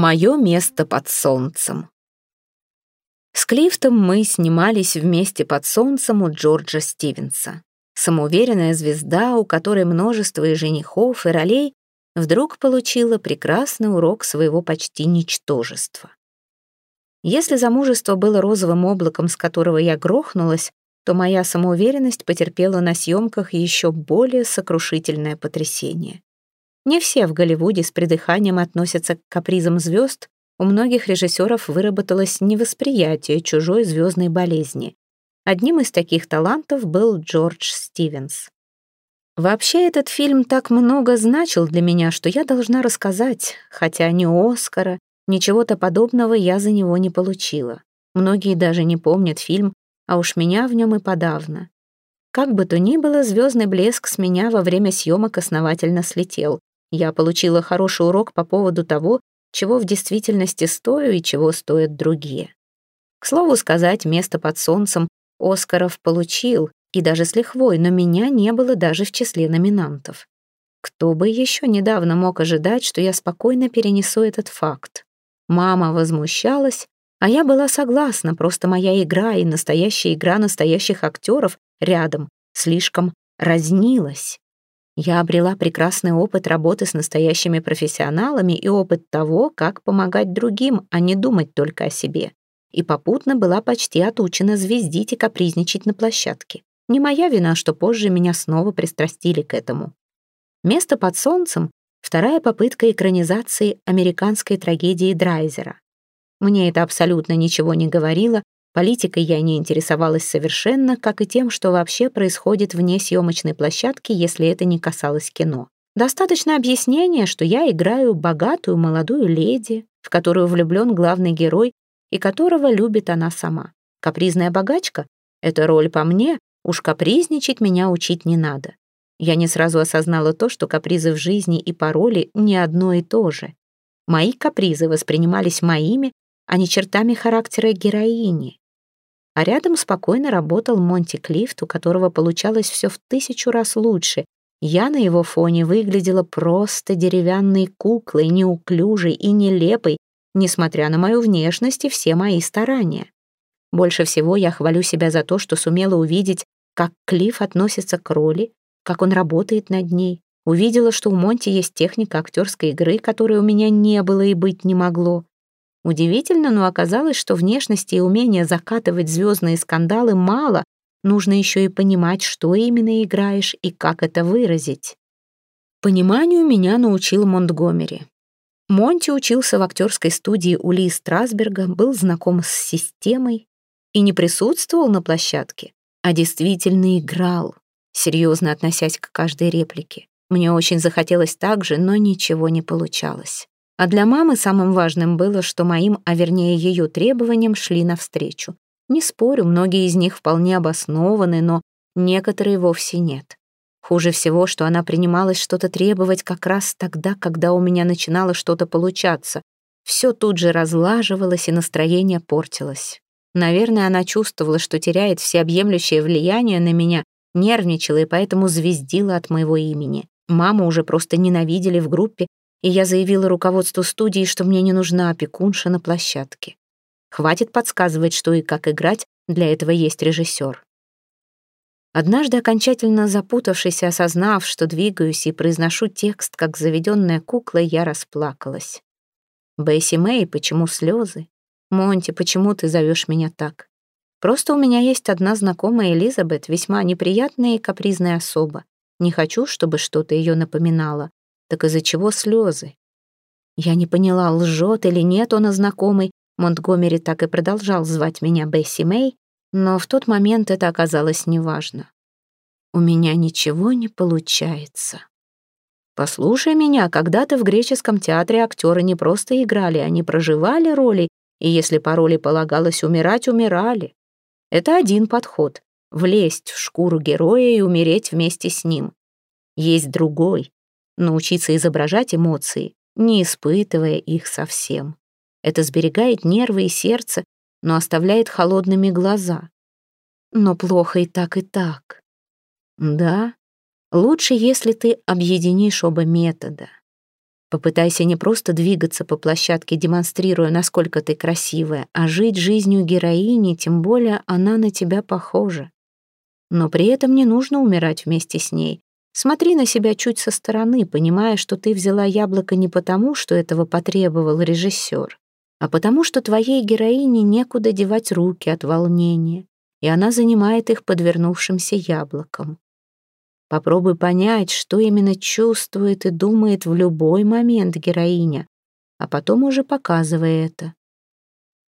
Мое место под солнцем. С Клифтом мы снимались вместе под солнцем у Джорджа Стивенса. Самоуверенная звезда, у которой множество и женихов, и ролей, вдруг получила прекрасный урок своего почти ничтожества. Если замужество было розовым облаком, с которого я грохнулась, то моя самоуверенность потерпела на съемках еще более сокрушительное потрясение. Не все в Голливуде с придыханием относятся к капризам звезд, у многих режиссеров выработалось невосприятие чужой звездной болезни. Одним из таких талантов был Джордж Стивенс. Вообще этот фильм так много значил для меня, что я должна рассказать, хотя ни Оскара, ни чего-то подобного я за него не получила. Многие даже не помнят фильм, а уж меня в нем и подавно. Как бы то ни было, звездный блеск с меня во время съемок основательно слетел. Я получила хороший урок по поводу того, чего в действительности стою и чего стоят другие. К слову сказать, место под солнцем Оскаров получил, и даже с лихвой, но меня не было даже в числе номинантов. Кто бы еще недавно мог ожидать, что я спокойно перенесу этот факт? Мама возмущалась, а я была согласна, просто моя игра и настоящая игра настоящих актеров рядом слишком разнилась. Я обрела прекрасный опыт работы с настоящими профессионалами и опыт того, как помогать другим, а не думать только о себе. И попутно была почти отучена звездить и капризничать на площадке. Не моя вина, что позже меня снова пристрастили к этому. «Место под солнцем» — вторая попытка экранизации американской трагедии Драйзера. Мне это абсолютно ничего не говорило, Политикой я не интересовалась совершенно, как и тем, что вообще происходит вне съемочной площадки, если это не касалось кино. Достаточно объяснения, что я играю богатую молодую леди, в которую влюблен главный герой и которого любит она сама. Капризная богачка — это роль по мне, уж капризничать меня учить не надо. Я не сразу осознала то, что капризы в жизни и пароли не одно и то же. Мои капризы воспринимались моими, а не чертами характера героини а рядом спокойно работал Монти Клифт, у которого получалось все в тысячу раз лучше. Я на его фоне выглядела просто деревянной куклой, неуклюжей и нелепой, несмотря на мою внешность и все мои старания. Больше всего я хвалю себя за то, что сумела увидеть, как Клифф относится к роли, как он работает над ней. Увидела, что у Монти есть техника актерской игры, которой у меня не было и быть не могло. Удивительно, но оказалось, что внешности и умения закатывать звездные скандалы мало, нужно еще и понимать, что именно играешь и как это выразить. Пониманию меня научил Монтгомери. Монти учился в актерской студии у Ли Страсберга, был знаком с системой и не присутствовал на площадке, а действительно играл, серьезно относясь к каждой реплике. Мне очень захотелось так же, но ничего не получалось. А для мамы самым важным было, что моим, а вернее ее требованиям шли навстречу. Не спорю, многие из них вполне обоснованы, но некоторые вовсе нет. Хуже всего, что она принималась что-то требовать как раз тогда, когда у меня начинало что-то получаться. Все тут же разлаживалось, и настроение портилось. Наверное, она чувствовала, что теряет всеобъемлющее влияние на меня, нервничала и поэтому звездила от моего имени. Маму уже просто ненавидели в группе, и я заявила руководству студии, что мне не нужна опекунша на площадке. Хватит подсказывать, что и как играть, для этого есть режиссер. Однажды, окончательно запутавшись и осознав, что двигаюсь и произношу текст, как заведенная кукла, я расплакалась. «Бесси Мэй, почему слезы? Монти, почему ты зовешь меня так? Просто у меня есть одна знакомая Элизабет, весьма неприятная и капризная особа. Не хочу, чтобы что-то ее напоминало. Так из-за чего слезы? Я не поняла, лжет или нет он знакомый. Монтгомери так и продолжал звать меня Бесси Мэй, но в тот момент это оказалось неважно. У меня ничего не получается. Послушай меня, когда-то в греческом театре актеры не просто играли, они проживали роли, и если по роли полагалось умирать, умирали. Это один подход — влезть в шкуру героя и умереть вместе с ним. Есть другой научиться изображать эмоции, не испытывая их совсем. Это сберегает нервы и сердце, но оставляет холодными глаза. Но плохо и так, и так. Да, лучше, если ты объединишь оба метода. Попытайся не просто двигаться по площадке, демонстрируя, насколько ты красивая, а жить жизнью героини, тем более она на тебя похожа. Но при этом не нужно умирать вместе с ней. Смотри на себя чуть со стороны, понимая, что ты взяла яблоко не потому, что этого потребовал режиссер, а потому что твоей героине некуда девать руки от волнения, и она занимает их подвернувшимся яблоком. Попробуй понять, что именно чувствует и думает в любой момент героиня, а потом уже показывай это.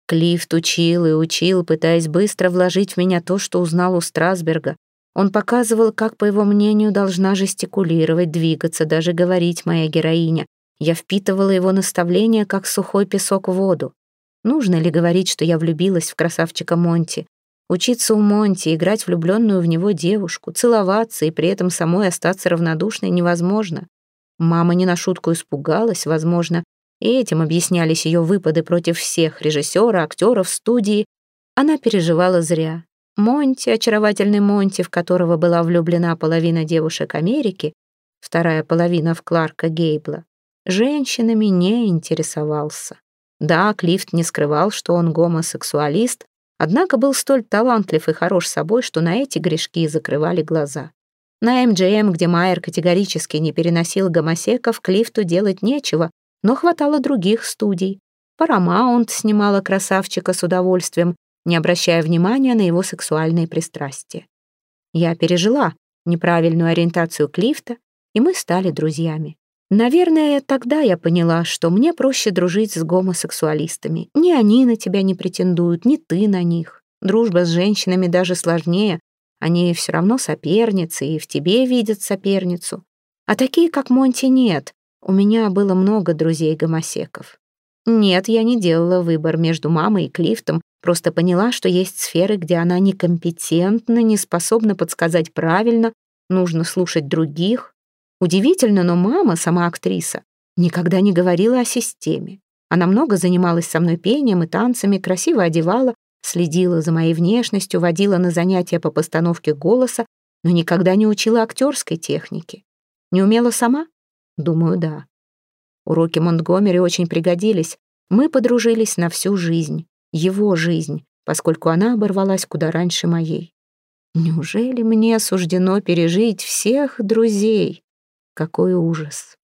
Клифт учил и учил, пытаясь быстро вложить в меня то, что узнал у Страсберга. Он показывал, как, по его мнению, должна жестикулировать, двигаться, даже говорить моя героиня. Я впитывала его наставления, как сухой песок в воду. Нужно ли говорить, что я влюбилась в красавчика Монти? Учиться у Монти, играть влюбленную в него девушку, целоваться и при этом самой остаться равнодушной невозможно. Мама не на шутку испугалась, возможно, и этим объяснялись ее выпады против всех режиссера, актеров, студии. Она переживала зря. Монти, очаровательный Монти, в которого была влюблена половина девушек Америки, вторая половина в Кларка Гейбла, женщинами не интересовался. Да, Клифт не скрывал, что он гомосексуалист, Однако был столь талантлив и хорош собой, что на эти грешки закрывали глаза. На МГМ, где Майер категорически не переносил гомосеков, Клифту делать нечего, но хватало других студий. Paramount снимала красавчика с удовольствием, не обращая внимания на его сексуальные пристрастия. Я пережила неправильную ориентацию Клифта, и мы стали друзьями. Наверное, тогда я поняла, что мне проще дружить с гомосексуалистами. Ни они на тебя не претендуют, ни ты на них. Дружба с женщинами даже сложнее. Они все равно соперницы и в тебе видят соперницу. А такие, как Монти, нет. У меня было много друзей-гомосеков. Нет, я не делала выбор между мамой и Клифтом, просто поняла, что есть сферы, где она некомпетентна, не способна подсказать правильно, нужно слушать других, Удивительно, но мама, сама актриса, никогда не говорила о системе. Она много занималась со мной пением и танцами, красиво одевала, следила за моей внешностью, водила на занятия по постановке голоса, но никогда не учила актерской технике. Не умела сама? Думаю, да. Уроки Монтгомери очень пригодились. Мы подружились на всю жизнь, его жизнь, поскольку она оборвалась куда раньше моей. Неужели мне суждено пережить всех друзей? Какой ужас.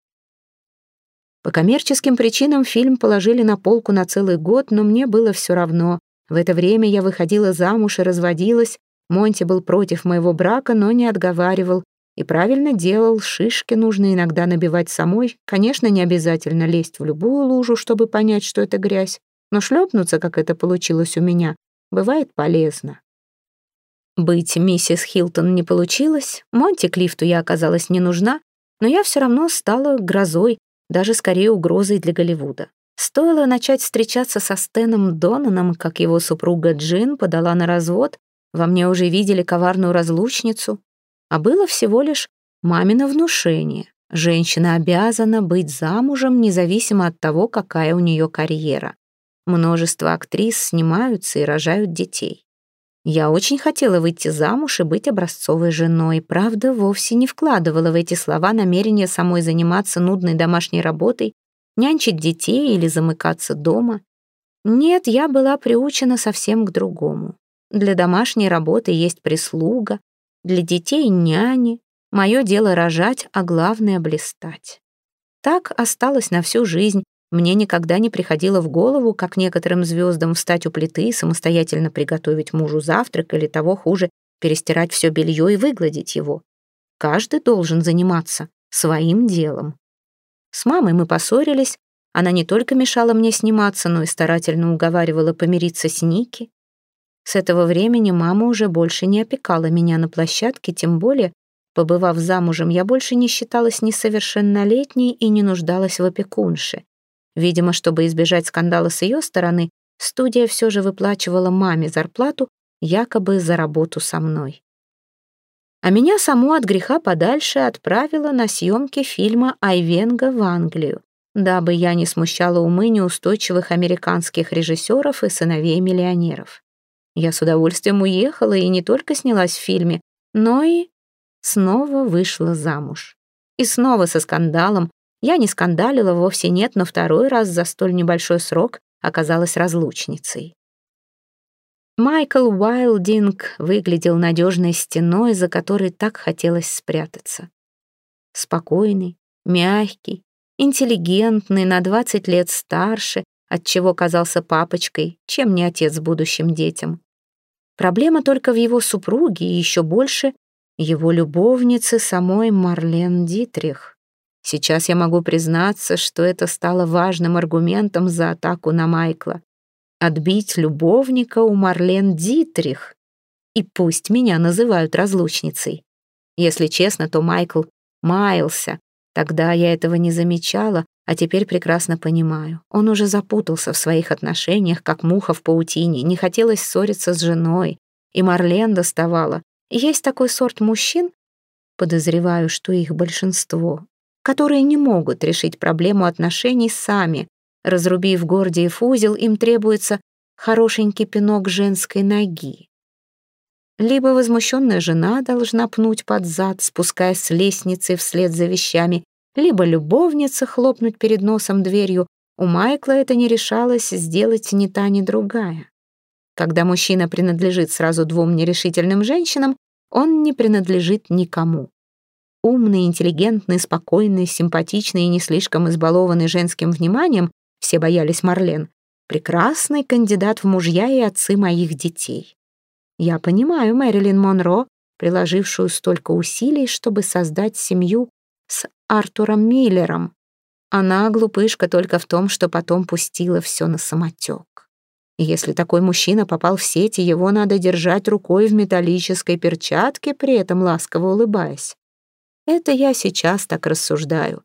По коммерческим причинам фильм положили на полку на целый год, но мне было все равно. В это время я выходила замуж и разводилась. Монти был против моего брака, но не отговаривал. И правильно делал, шишки нужно иногда набивать самой. Конечно, не обязательно лезть в любую лужу, чтобы понять, что это грязь. Но шлепнуться, как это получилось у меня, бывает полезно. Быть миссис Хилтон не получилось, Монти Клифту я оказалась не нужна, но я все равно стала грозой, даже скорее угрозой для Голливуда. Стоило начать встречаться со Стэном Донаном, как его супруга Джин подала на развод, во мне уже видели коварную разлучницу, а было всего лишь мамино внушение. Женщина обязана быть замужем, независимо от того, какая у нее карьера. Множество актрис снимаются и рожают детей. Я очень хотела выйти замуж и быть образцовой женой, правда, вовсе не вкладывала в эти слова намерение самой заниматься нудной домашней работой, нянчить детей или замыкаться дома. Нет, я была приучена совсем к другому. Для домашней работы есть прислуга, для детей — няни. Мое дело рожать, а главное — блистать. Так осталось на всю жизнь, мне никогда не приходило в голову, как некоторым звездам встать у плиты и самостоятельно приготовить мужу завтрак или того хуже, перестирать все белье и выгладить его. Каждый должен заниматься своим делом. С мамой мы поссорились, она не только мешала мне сниматься, но и старательно уговаривала помириться с Ники. С этого времени мама уже больше не опекала меня на площадке, тем более, побывав замужем, я больше не считалась несовершеннолетней и не нуждалась в опекунше. Видимо, чтобы избежать скандала с ее стороны, студия все же выплачивала маме зарплату, якобы за работу со мной. А меня саму от греха подальше отправила на съемки фильма «Айвенга» в Англию, дабы я не смущала умы неустойчивых американских режиссеров и сыновей миллионеров. Я с удовольствием уехала и не только снялась в фильме, но и снова вышла замуж. И снова со скандалом, Я не скандалила, вовсе нет, но второй раз за столь небольшой срок оказалась разлучницей. Майкл Уайлдинг выглядел надежной стеной, за которой так хотелось спрятаться. Спокойный, мягкий, интеллигентный, на 20 лет старше, отчего казался папочкой, чем не отец будущим детям. Проблема только в его супруге и еще больше его любовнице самой Марлен Дитрих. Сейчас я могу признаться, что это стало важным аргументом за атаку на Майкла. Отбить любовника у Марлен Дитрих. И пусть меня называют разлучницей. Если честно, то Майкл маялся. Тогда я этого не замечала, а теперь прекрасно понимаю. Он уже запутался в своих отношениях, как муха в паутине, не хотелось ссориться с женой. И Марлен доставала. Есть такой сорт мужчин, подозреваю, что их большинство, которые не могут решить проблему отношений сами. Разрубив Гордиев узел, им требуется хорошенький пинок женской ноги. Либо возмущенная жена должна пнуть под зад, спускаясь с лестницы вслед за вещами, либо любовница хлопнуть перед носом дверью. У Майкла это не решалось сделать ни та, ни другая. Когда мужчина принадлежит сразу двум нерешительным женщинам, он не принадлежит никому. Умный, интеллигентный, спокойный, симпатичный и не слишком избалованный женским вниманием, все боялись Марлен, прекрасный кандидат в мужья и отцы моих детей. Я понимаю Мэрилин Монро, приложившую столько усилий, чтобы создать семью с Артуром Миллером. Она глупышка только в том, что потом пустила все на самотек. Если такой мужчина попал в сети, его надо держать рукой в металлической перчатке, при этом ласково улыбаясь. Это я сейчас так рассуждаю.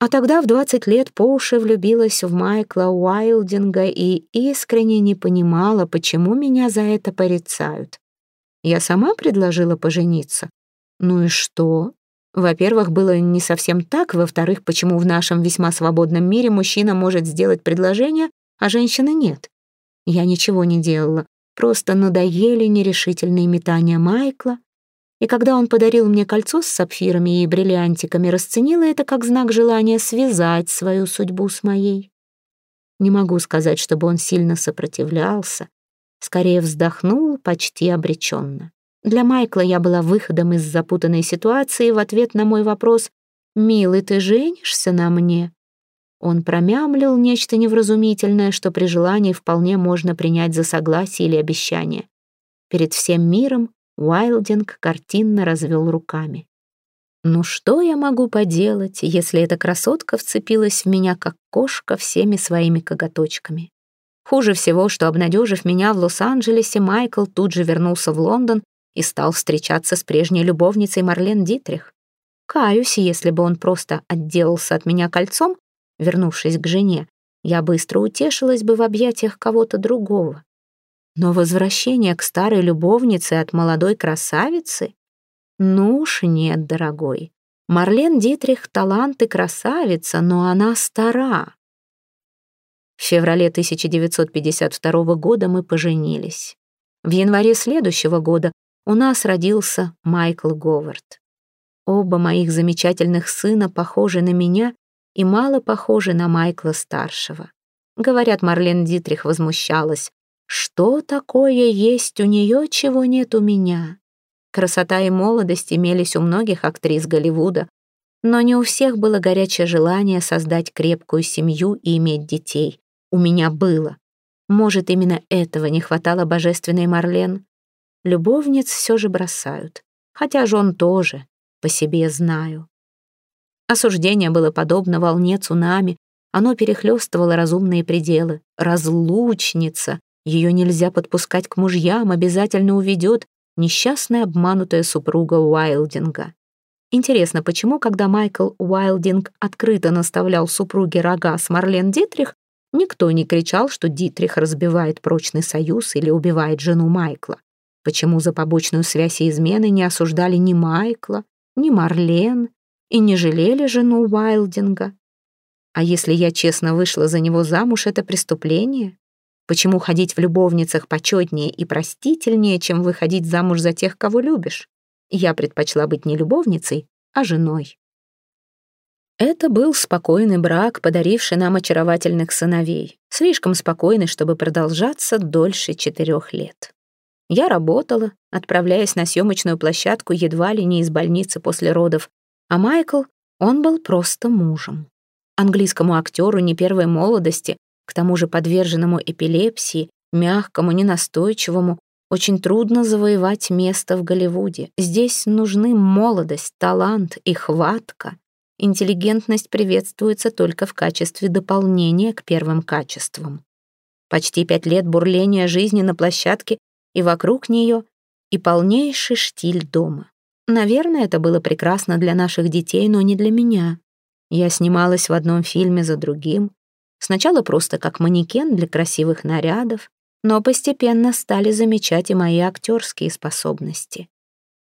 А тогда в 20 лет по уши влюбилась в Майкла Уайлдинга и искренне не понимала, почему меня за это порицают. Я сама предложила пожениться. Ну и что? Во-первых, было не совсем так, во-вторых, почему в нашем весьма свободном мире мужчина может сделать предложение, а женщина нет. Я ничего не делала, просто надоели нерешительные метания Майкла, и когда он подарил мне кольцо с сапфирами и бриллиантиками, расценила это как знак желания связать свою судьбу с моей. Не могу сказать, чтобы он сильно сопротивлялся, скорее вздохнул почти обреченно. Для Майкла я была выходом из запутанной ситуации в ответ на мой вопрос «Милый, ты женишься на мне?» Он промямлил нечто невразумительное, что при желании вполне можно принять за согласие или обещание. Перед всем миром Уайлдинг картинно развел руками. «Ну что я могу поделать, если эта красотка вцепилась в меня, как кошка, всеми своими коготочками? Хуже всего, что, обнадежив меня в Лос-Анджелесе, Майкл тут же вернулся в Лондон и стал встречаться с прежней любовницей Марлен Дитрих. Каюсь, если бы он просто отделался от меня кольцом, вернувшись к жене, я быстро утешилась бы в объятиях кого-то другого. Но возвращение к старой любовнице от молодой красавицы? Ну уж нет, дорогой. Марлен Дитрих — талант и красавица, но она стара. В феврале 1952 года мы поженились. В январе следующего года у нас родился Майкл Говард. Оба моих замечательных сына похожи на меня и мало похожи на Майкла-старшего. Говорят, Марлен Дитрих возмущалась. Что такое есть у нее, чего нет у меня? Красота и молодость имелись у многих актрис Голливуда, но не у всех было горячее желание создать крепкую семью и иметь детей. У меня было. Может, именно этого не хватало божественной Марлен? Любовниц все же бросают. Хотя жен тоже, по себе знаю. Осуждение было подобно волне цунами, оно перехлестывало разумные пределы. Разлучница. Ее нельзя подпускать к мужьям, обязательно уведет несчастная обманутая супруга Уайлдинга. Интересно, почему, когда Майкл Уайлдинг открыто наставлял супруге рога с Марлен Дитрих, никто не кричал, что Дитрих разбивает прочный союз или убивает жену Майкла? Почему за побочную связь и измены не осуждали ни Майкла, ни Марлен и не жалели жену Уайлдинга? А если я честно вышла за него замуж, это преступление? Почему ходить в любовницах почетнее и простительнее, чем выходить замуж за тех, кого любишь? Я предпочла быть не любовницей, а женой. Это был спокойный брак, подаривший нам очаровательных сыновей. Слишком спокойный, чтобы продолжаться дольше четырех лет. Я работала, отправляясь на съемочную площадку едва ли не из больницы после родов, а Майкл, он был просто мужем. Английскому актеру не первой молодости, к тому же подверженному эпилепсии, мягкому, ненастойчивому, очень трудно завоевать место в Голливуде. Здесь нужны молодость, талант и хватка. Интеллигентность приветствуется только в качестве дополнения к первым качествам. Почти пять лет бурления жизни на площадке и вокруг нее, и полнейший штиль дома. Наверное, это было прекрасно для наших детей, но не для меня. Я снималась в одном фильме за другим. Сначала просто как манекен для красивых нарядов, но постепенно стали замечать и мои актерские способности.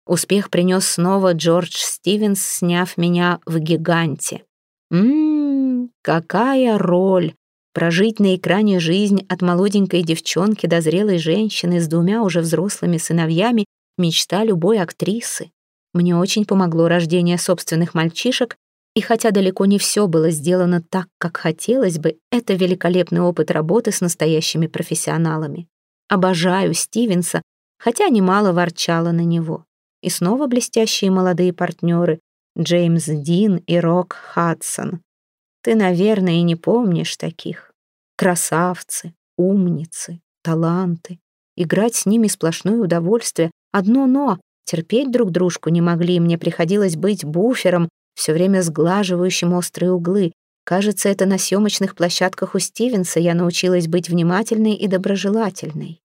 Успех принес снова Джордж Стивенс, сняв меня в «Гиганте». Ммм, какая роль! Прожить на экране жизнь от молоденькой девчонки до зрелой женщины с двумя уже взрослыми сыновьями — мечта любой актрисы. Мне очень помогло рождение собственных мальчишек, и хотя далеко не все было сделано так, как хотелось бы, это великолепный опыт работы с настоящими профессионалами. Обожаю Стивенса, хотя немало ворчала на него. И снова блестящие молодые партнеры Джеймс Дин и Рок Хадсон. Ты, наверное, и не помнишь таких. Красавцы, умницы, таланты. Играть с ними сплошное удовольствие. Одно «но». Терпеть друг дружку не могли, мне приходилось быть буфером, все время сглаживающим острые углы. Кажется, это на съемочных площадках у Стивенса я научилась быть внимательной и доброжелательной.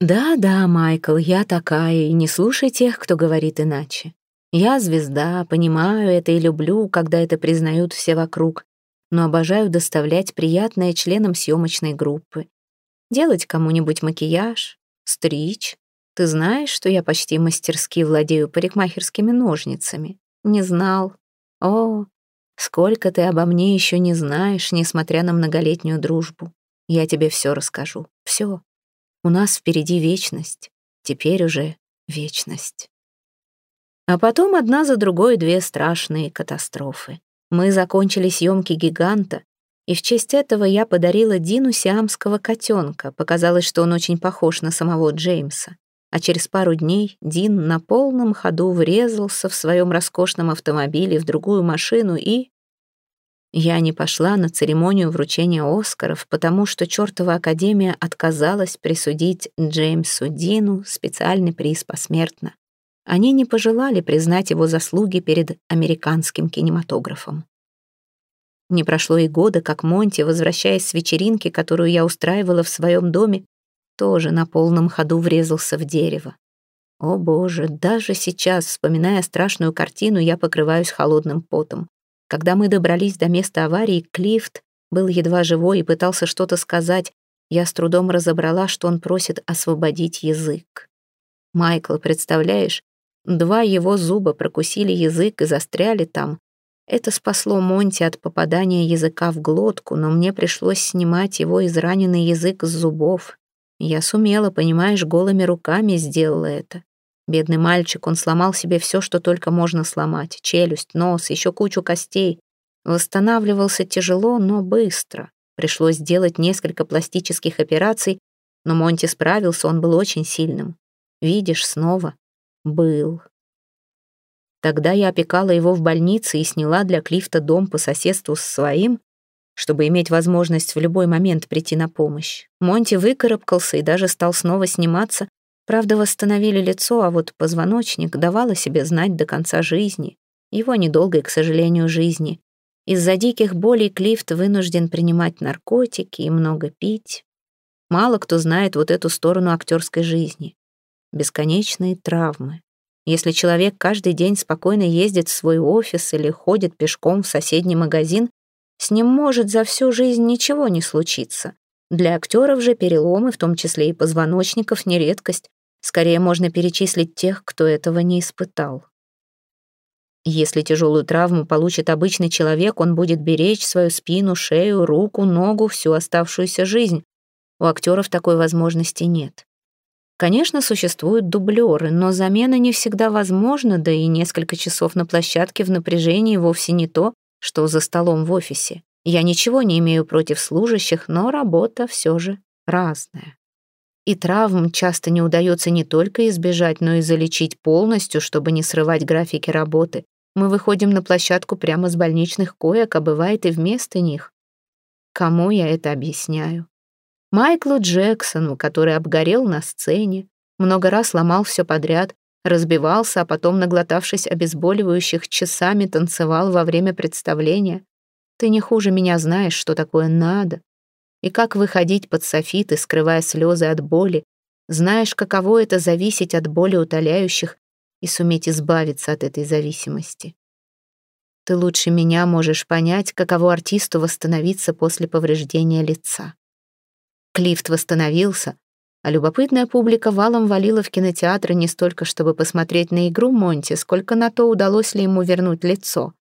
Да-да, Майкл, я такая, и не слушай тех, кто говорит иначе. Я звезда, понимаю это и люблю, когда это признают все вокруг, но обожаю доставлять приятное членам съемочной группы. Делать кому-нибудь макияж, стричь. Ты знаешь, что я почти мастерски владею парикмахерскими ножницами? Не знал. О, сколько ты обо мне еще не знаешь, несмотря на многолетнюю дружбу. Я тебе все расскажу. Все. У нас впереди вечность. Теперь уже вечность. А потом одна за другой две страшные катастрофы. Мы закончили съемки «Гиганта», и в честь этого я подарила Дину сиамского котенка. Показалось, что он очень похож на самого Джеймса. А через пару дней Дин на полном ходу врезался в своем роскошном автомобиле в другую машину и... Я не пошла на церемонию вручения Оскаров, потому что чертова академия отказалась присудить Джеймсу Дину специальный приз посмертно. Они не пожелали признать его заслуги перед американским кинематографом. Не прошло и года, как Монти, возвращаясь с вечеринки, которую я устраивала в своем доме, тоже на полном ходу врезался в дерево. О боже, даже сейчас, вспоминая страшную картину, я покрываюсь холодным потом. Когда мы добрались до места аварии, Клифт был едва живой и пытался что-то сказать. Я с трудом разобрала, что он просит освободить язык. Майкл, представляешь, Два его зуба прокусили язык и застряли там. Это спасло Монти от попадания языка в глотку, но мне пришлось снимать его израненный язык с зубов. Я сумела, понимаешь, голыми руками сделала это. Бедный мальчик, он сломал себе все, что только можно сломать. Челюсть, нос, еще кучу костей. Восстанавливался тяжело, но быстро. Пришлось сделать несколько пластических операций, но Монти справился, он был очень сильным. Видишь, снова был. Тогда я опекала его в больнице и сняла для Клифта дом по соседству с своим, чтобы иметь возможность в любой момент прийти на помощь. Монти выкарабкался и даже стал снова сниматься. Правда, восстановили лицо, а вот позвоночник давал о себе знать до конца жизни. Его недолгой, к сожалению, жизни. Из-за диких болей Клифт вынужден принимать наркотики и много пить. Мало кто знает вот эту сторону актерской жизни бесконечные травмы. Если человек каждый день спокойно ездит в свой офис или ходит пешком в соседний магазин, с ним может за всю жизнь ничего не случиться. Для актеров же переломы, в том числе и позвоночников, не редкость. Скорее можно перечислить тех, кто этого не испытал. Если тяжелую травму получит обычный человек, он будет беречь свою спину, шею, руку, ногу всю оставшуюся жизнь. У актеров такой возможности нет. Конечно, существуют дублеры, но замена не всегда возможна, да и несколько часов на площадке в напряжении вовсе не то, что за столом в офисе. Я ничего не имею против служащих, но работа все же разная. И травм часто не удается не только избежать, но и залечить полностью, чтобы не срывать графики работы. Мы выходим на площадку прямо с больничных коек, а бывает и вместо них. Кому я это объясняю? Майклу Джексону, который обгорел на сцене, много раз ломал все подряд, разбивался, а потом, наглотавшись обезболивающих, часами танцевал во время представления. Ты не хуже меня знаешь, что такое надо, и как выходить под софиты, скрывая слезы от боли, знаешь, каково это зависеть от боли утоляющих и суметь избавиться от этой зависимости. Ты лучше меня можешь понять, каково артисту восстановиться после повреждения лица. Клифт восстановился, а любопытная публика валом валила в кинотеатры не столько, чтобы посмотреть на игру Монти, сколько на то, удалось ли ему вернуть лицо.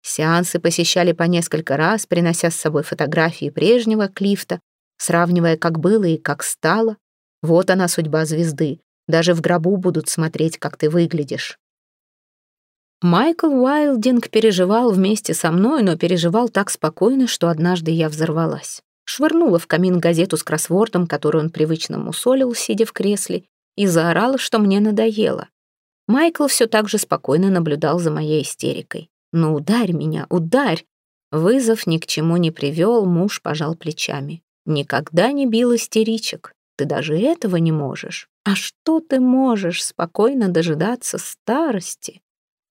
Сеансы посещали по несколько раз, принося с собой фотографии прежнего Клифта, сравнивая, как было и как стало. Вот она судьба звезды. Даже в гробу будут смотреть, как ты выглядишь. Майкл Уайлдинг переживал вместе со мной, но переживал так спокойно, что однажды я взорвалась швырнула в камин газету с кроссвордом, которую он привычно мусолил, сидя в кресле, и заорала, что мне надоело. Майкл все так же спокойно наблюдал за моей истерикой. «Ну, ударь меня, ударь!» Вызов ни к чему не привел, муж пожал плечами. «Никогда не бил истеричек. Ты даже этого не можешь. А что ты можешь спокойно дожидаться старости?»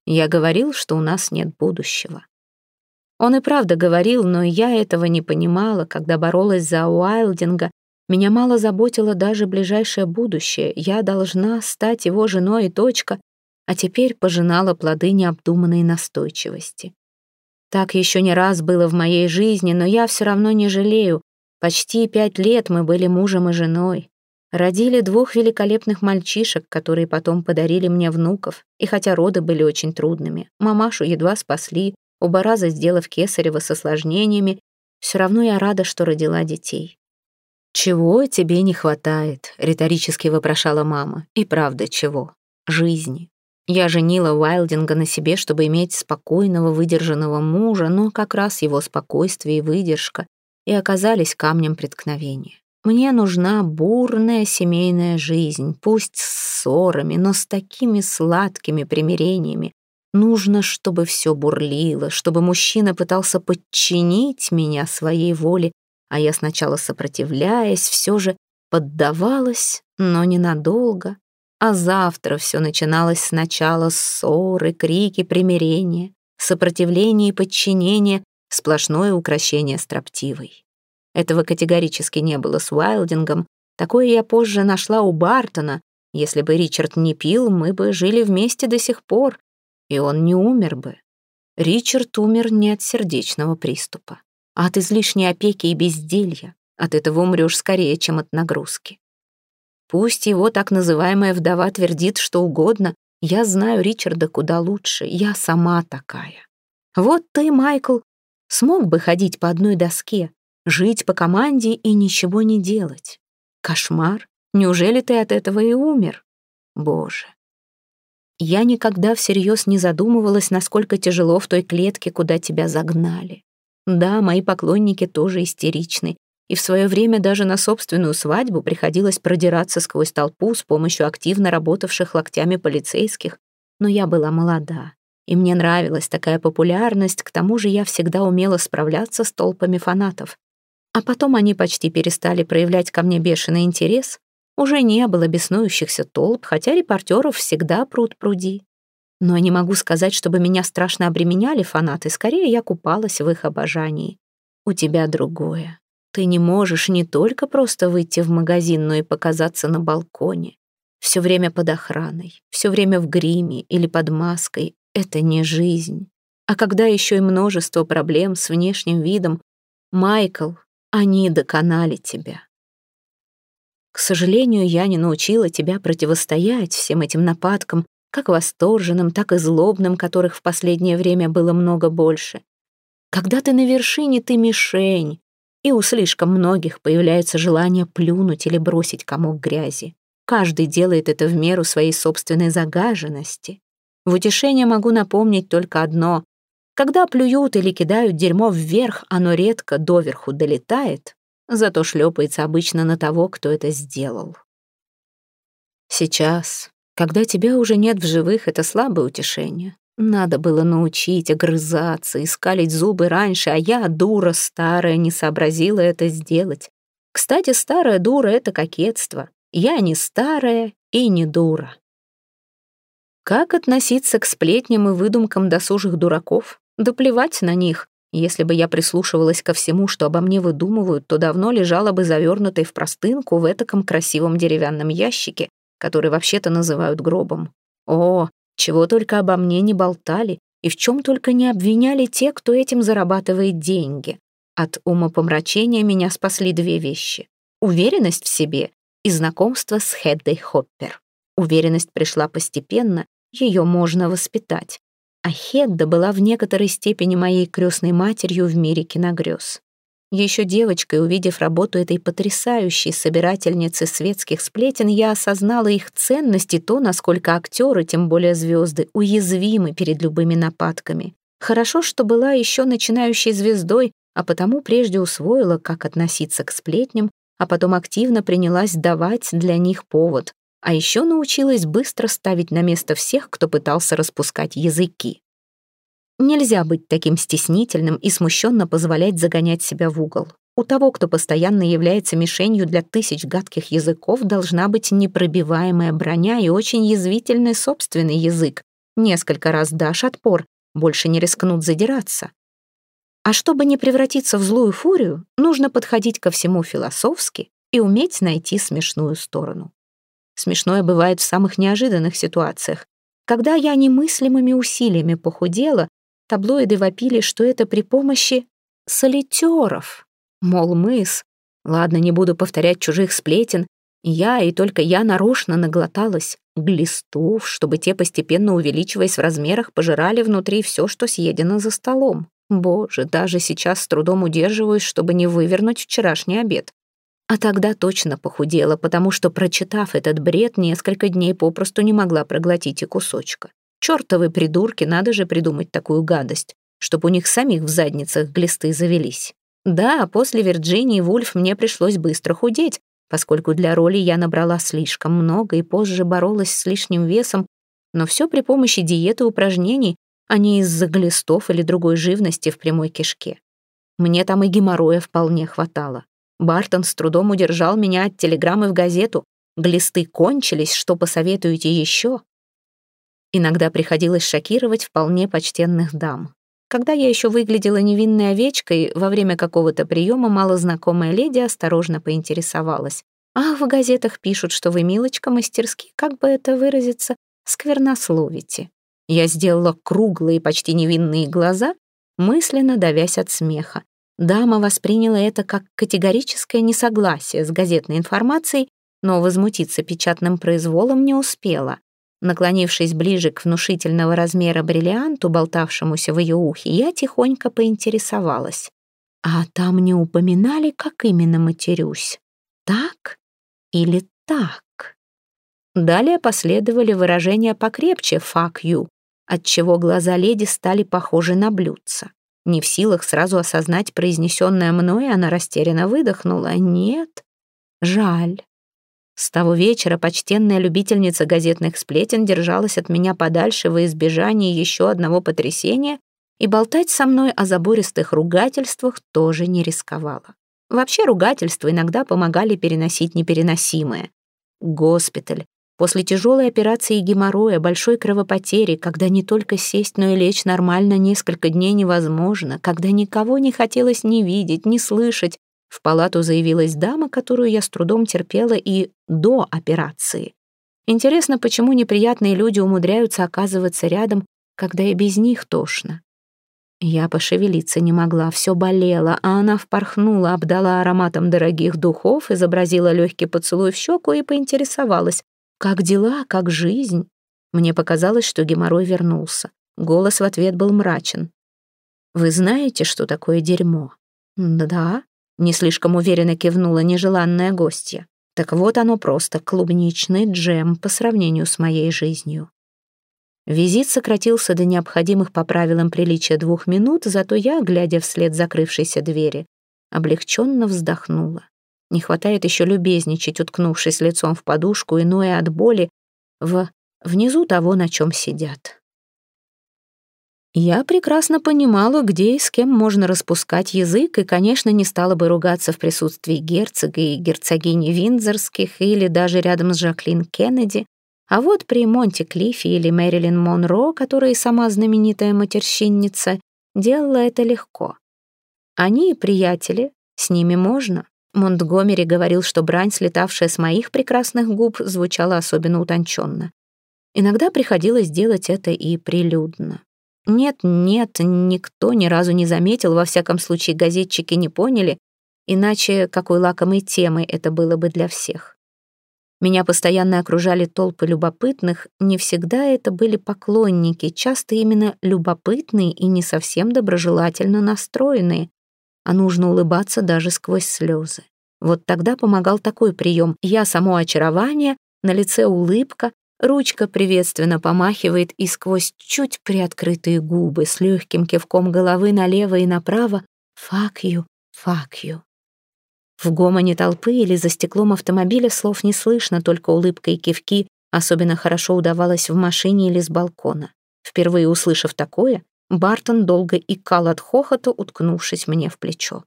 Я говорил, что у нас нет будущего. Он и правда говорил, но я этого не понимала, когда боролась за Уайлдинга. Меня мало заботило даже ближайшее будущее. Я должна стать его женой и точка, а теперь пожинала плоды необдуманной настойчивости. Так еще не раз было в моей жизни, но я все равно не жалею. Почти пять лет мы были мужем и женой. Родили двух великолепных мальчишек, которые потом подарили мне внуков. И хотя роды были очень трудными, мамашу едва спасли, оба раза сделав кесарево с осложнениями, все равно я рада, что родила детей. «Чего тебе не хватает?» — риторически вопрошала мама. «И правда, чего? Жизни. Я женила Уайлдинга на себе, чтобы иметь спокойного, выдержанного мужа, но как раз его спокойствие и выдержка и оказались камнем преткновения. Мне нужна бурная семейная жизнь, пусть с ссорами, но с такими сладкими примирениями, Нужно, чтобы все бурлило, чтобы мужчина пытался подчинить меня своей воле, а я сначала сопротивляясь, все же поддавалась, но ненадолго. А завтра все начиналось сначала ссоры, крики, примирения, сопротивление и подчинение, сплошное украшение строптивой. Этого категорически не было с Уайлдингом. Такое я позже нашла у Бартона. Если бы Ричард не пил, мы бы жили вместе до сих пор, и он не умер бы. Ричард умер не от сердечного приступа, а от излишней опеки и безделья. От этого умрешь скорее, чем от нагрузки. Пусть его так называемая вдова твердит что угодно, я знаю Ричарда куда лучше, я сама такая. Вот ты, Майкл, смог бы ходить по одной доске, жить по команде и ничего не делать. Кошмар. Неужели ты от этого и умер? Боже, я никогда всерьез не задумывалась, насколько тяжело в той клетке, куда тебя загнали. Да, мои поклонники тоже истеричны, и в свое время даже на собственную свадьбу приходилось продираться сквозь толпу с помощью активно работавших локтями полицейских, но я была молода, и мне нравилась такая популярность, к тому же я всегда умела справляться с толпами фанатов. А потом они почти перестали проявлять ко мне бешеный интерес, уже не было беснующихся толп, хотя репортеров всегда пруд пруди. Но не могу сказать, чтобы меня страшно обременяли фанаты, скорее я купалась в их обожании. У тебя другое. Ты не можешь не только просто выйти в магазин, но и показаться на балконе. Все время под охраной, все время в гриме или под маской. Это не жизнь. А когда еще и множество проблем с внешним видом, Майкл, они доконали тебя. К сожалению, я не научила тебя противостоять всем этим нападкам, как восторженным, так и злобным, которых в последнее время было много больше. Когда ты на вершине, ты мишень, и у слишком многих появляется желание плюнуть или бросить комок грязи. каждый делает это в меру своей собственной загаженности. В утешение могу напомнить только одно. Когда плюют или кидают дерьмо вверх, оно редко доверху долетает, зато шлепается обычно на того, кто это сделал. Сейчас, когда тебя уже нет в живых, это слабое утешение. Надо было научить огрызаться скалить зубы раньше, а я, дура старая, не сообразила это сделать. Кстати, старая дура — это кокетство. Я не старая и не дура. Как относиться к сплетням и выдумкам досужих дураков? Да плевать на них. Если бы я прислушивалась ко всему, что обо мне выдумывают, то давно лежала бы завернутой в простынку в этаком красивом деревянном ящике, который вообще-то называют гробом. О, чего только обо мне не болтали и в чем только не обвиняли те, кто этим зарабатывает деньги. От умопомрачения меня спасли две вещи. Уверенность в себе и знакомство с Хеддой Хоппер. Уверенность пришла постепенно, ее можно воспитать. А Хедда была в некоторой степени моей крестной матерью в мире киногрез. Еще девочкой, увидев работу этой потрясающей собирательницы светских сплетен, я осознала их ценность и то, насколько актеры, тем более звезды, уязвимы перед любыми нападками. Хорошо, что была еще начинающей звездой, а потому прежде усвоила, как относиться к сплетням, а потом активно принялась давать для них повод, а еще научилась быстро ставить на место всех, кто пытался распускать языки. Нельзя быть таким стеснительным и смущенно позволять загонять себя в угол. У того, кто постоянно является мишенью для тысяч гадких языков, должна быть непробиваемая броня и очень язвительный собственный язык. Несколько раз дашь отпор, больше не рискнут задираться. А чтобы не превратиться в злую фурию, нужно подходить ко всему философски и уметь найти смешную сторону. Смешное бывает в самых неожиданных ситуациях. Когда я немыслимыми усилиями похудела, таблоиды вопили, что это при помощи солитеров. Мол, мыс. Ладно, не буду повторять чужих сплетен. Я и только я нарочно наглоталась глистов, чтобы те, постепенно увеличиваясь в размерах, пожирали внутри все, что съедено за столом. Боже, даже сейчас с трудом удерживаюсь, чтобы не вывернуть вчерашний обед. А тогда точно похудела, потому что, прочитав этот бред, несколько дней попросту не могла проглотить и кусочка. Чёртовы придурки, надо же придумать такую гадость, чтобы у них самих в задницах глисты завелись. Да, после Вирджинии Вульф мне пришлось быстро худеть, поскольку для роли я набрала слишком много и позже боролась с лишним весом, но все при помощи диеты и упражнений, а не из-за глистов или другой живности в прямой кишке. Мне там и геморроя вполне хватало. Бартон с трудом удержал меня от телеграммы в газету. Глисты кончились, что посоветуете еще? Иногда приходилось шокировать вполне почтенных дам. Когда я еще выглядела невинной овечкой, во время какого-то приема малознакомая леди осторожно поинтересовалась. «Ах, в газетах пишут, что вы, милочка, мастерски, как бы это выразиться, сквернословите». Я сделала круглые, почти невинные глаза, мысленно давясь от смеха. Дама восприняла это как категорическое несогласие с газетной информацией, но возмутиться печатным произволом не успела. Наклонившись ближе к внушительного размера бриллианту, болтавшемуся в ее ухе, я тихонько поинтересовалась. А там не упоминали, как именно матерюсь? Так или так? Далее последовали выражения покрепче «fuck you», отчего глаза леди стали похожи на блюдца. Не в силах сразу осознать произнесенное мной, она растерянно выдохнула. «Нет, жаль». С того вечера почтенная любительница газетных сплетен держалась от меня подальше во избежание еще одного потрясения и болтать со мной о забористых ругательствах тоже не рисковала. Вообще ругательства иногда помогали переносить непереносимое. Госпиталь, После тяжелой операции геморроя, большой кровопотери, когда не только сесть, но и лечь нормально несколько дней невозможно, когда никого не хотелось ни видеть, ни слышать, в палату заявилась дама, которую я с трудом терпела и до операции. Интересно, почему неприятные люди умудряются оказываться рядом, когда и без них тошно. Я пошевелиться не могла, все болело, а она впорхнула, обдала ароматом дорогих духов, изобразила легкий поцелуй в щеку и поинтересовалась. «Как дела? Как жизнь?» Мне показалось, что геморрой вернулся. Голос в ответ был мрачен. «Вы знаете, что такое дерьмо?» «Да», — не слишком уверенно кивнула нежеланная гостья. Так вот оно просто клубничный джем по сравнению с моей жизнью. Визит сократился до необходимых по правилам приличия двух минут, зато я, глядя вслед закрывшейся двери, облегченно вздохнула. Не хватает еще любезничать, уткнувшись лицом в подушку, иное от боли, в внизу того, на чем сидят. Я прекрасно понимала, где и с кем можно распускать язык, и, конечно, не стала бы ругаться в присутствии герцога и герцогини Виндзорских или даже рядом с Жаклин Кеннеди, а вот при Монте Клиффе или Мэрилин Монро, которая и сама знаменитая матерщинница, делала это легко. Они приятели, с ними можно. Монтгомери говорил, что брань, слетавшая с моих прекрасных губ, звучала особенно утонченно. Иногда приходилось делать это и прилюдно. Нет, нет, никто ни разу не заметил, во всяком случае газетчики не поняли, иначе какой лакомой темой это было бы для всех. Меня постоянно окружали толпы любопытных, не всегда это были поклонники, часто именно любопытные и не совсем доброжелательно настроенные, а нужно улыбаться даже сквозь слезы. Вот тогда помогал такой прием. Я само очарование, на лице улыбка, Ручка приветственно помахивает и сквозь чуть приоткрытые губы с легким кивком головы налево и направо «Fuck you, fuck you». В гомоне толпы или за стеклом автомобиля слов не слышно, только улыбка и кивки особенно хорошо удавалось в машине или с балкона. Впервые услышав такое, Бартон долго икал от хохота, уткнувшись мне в плечо.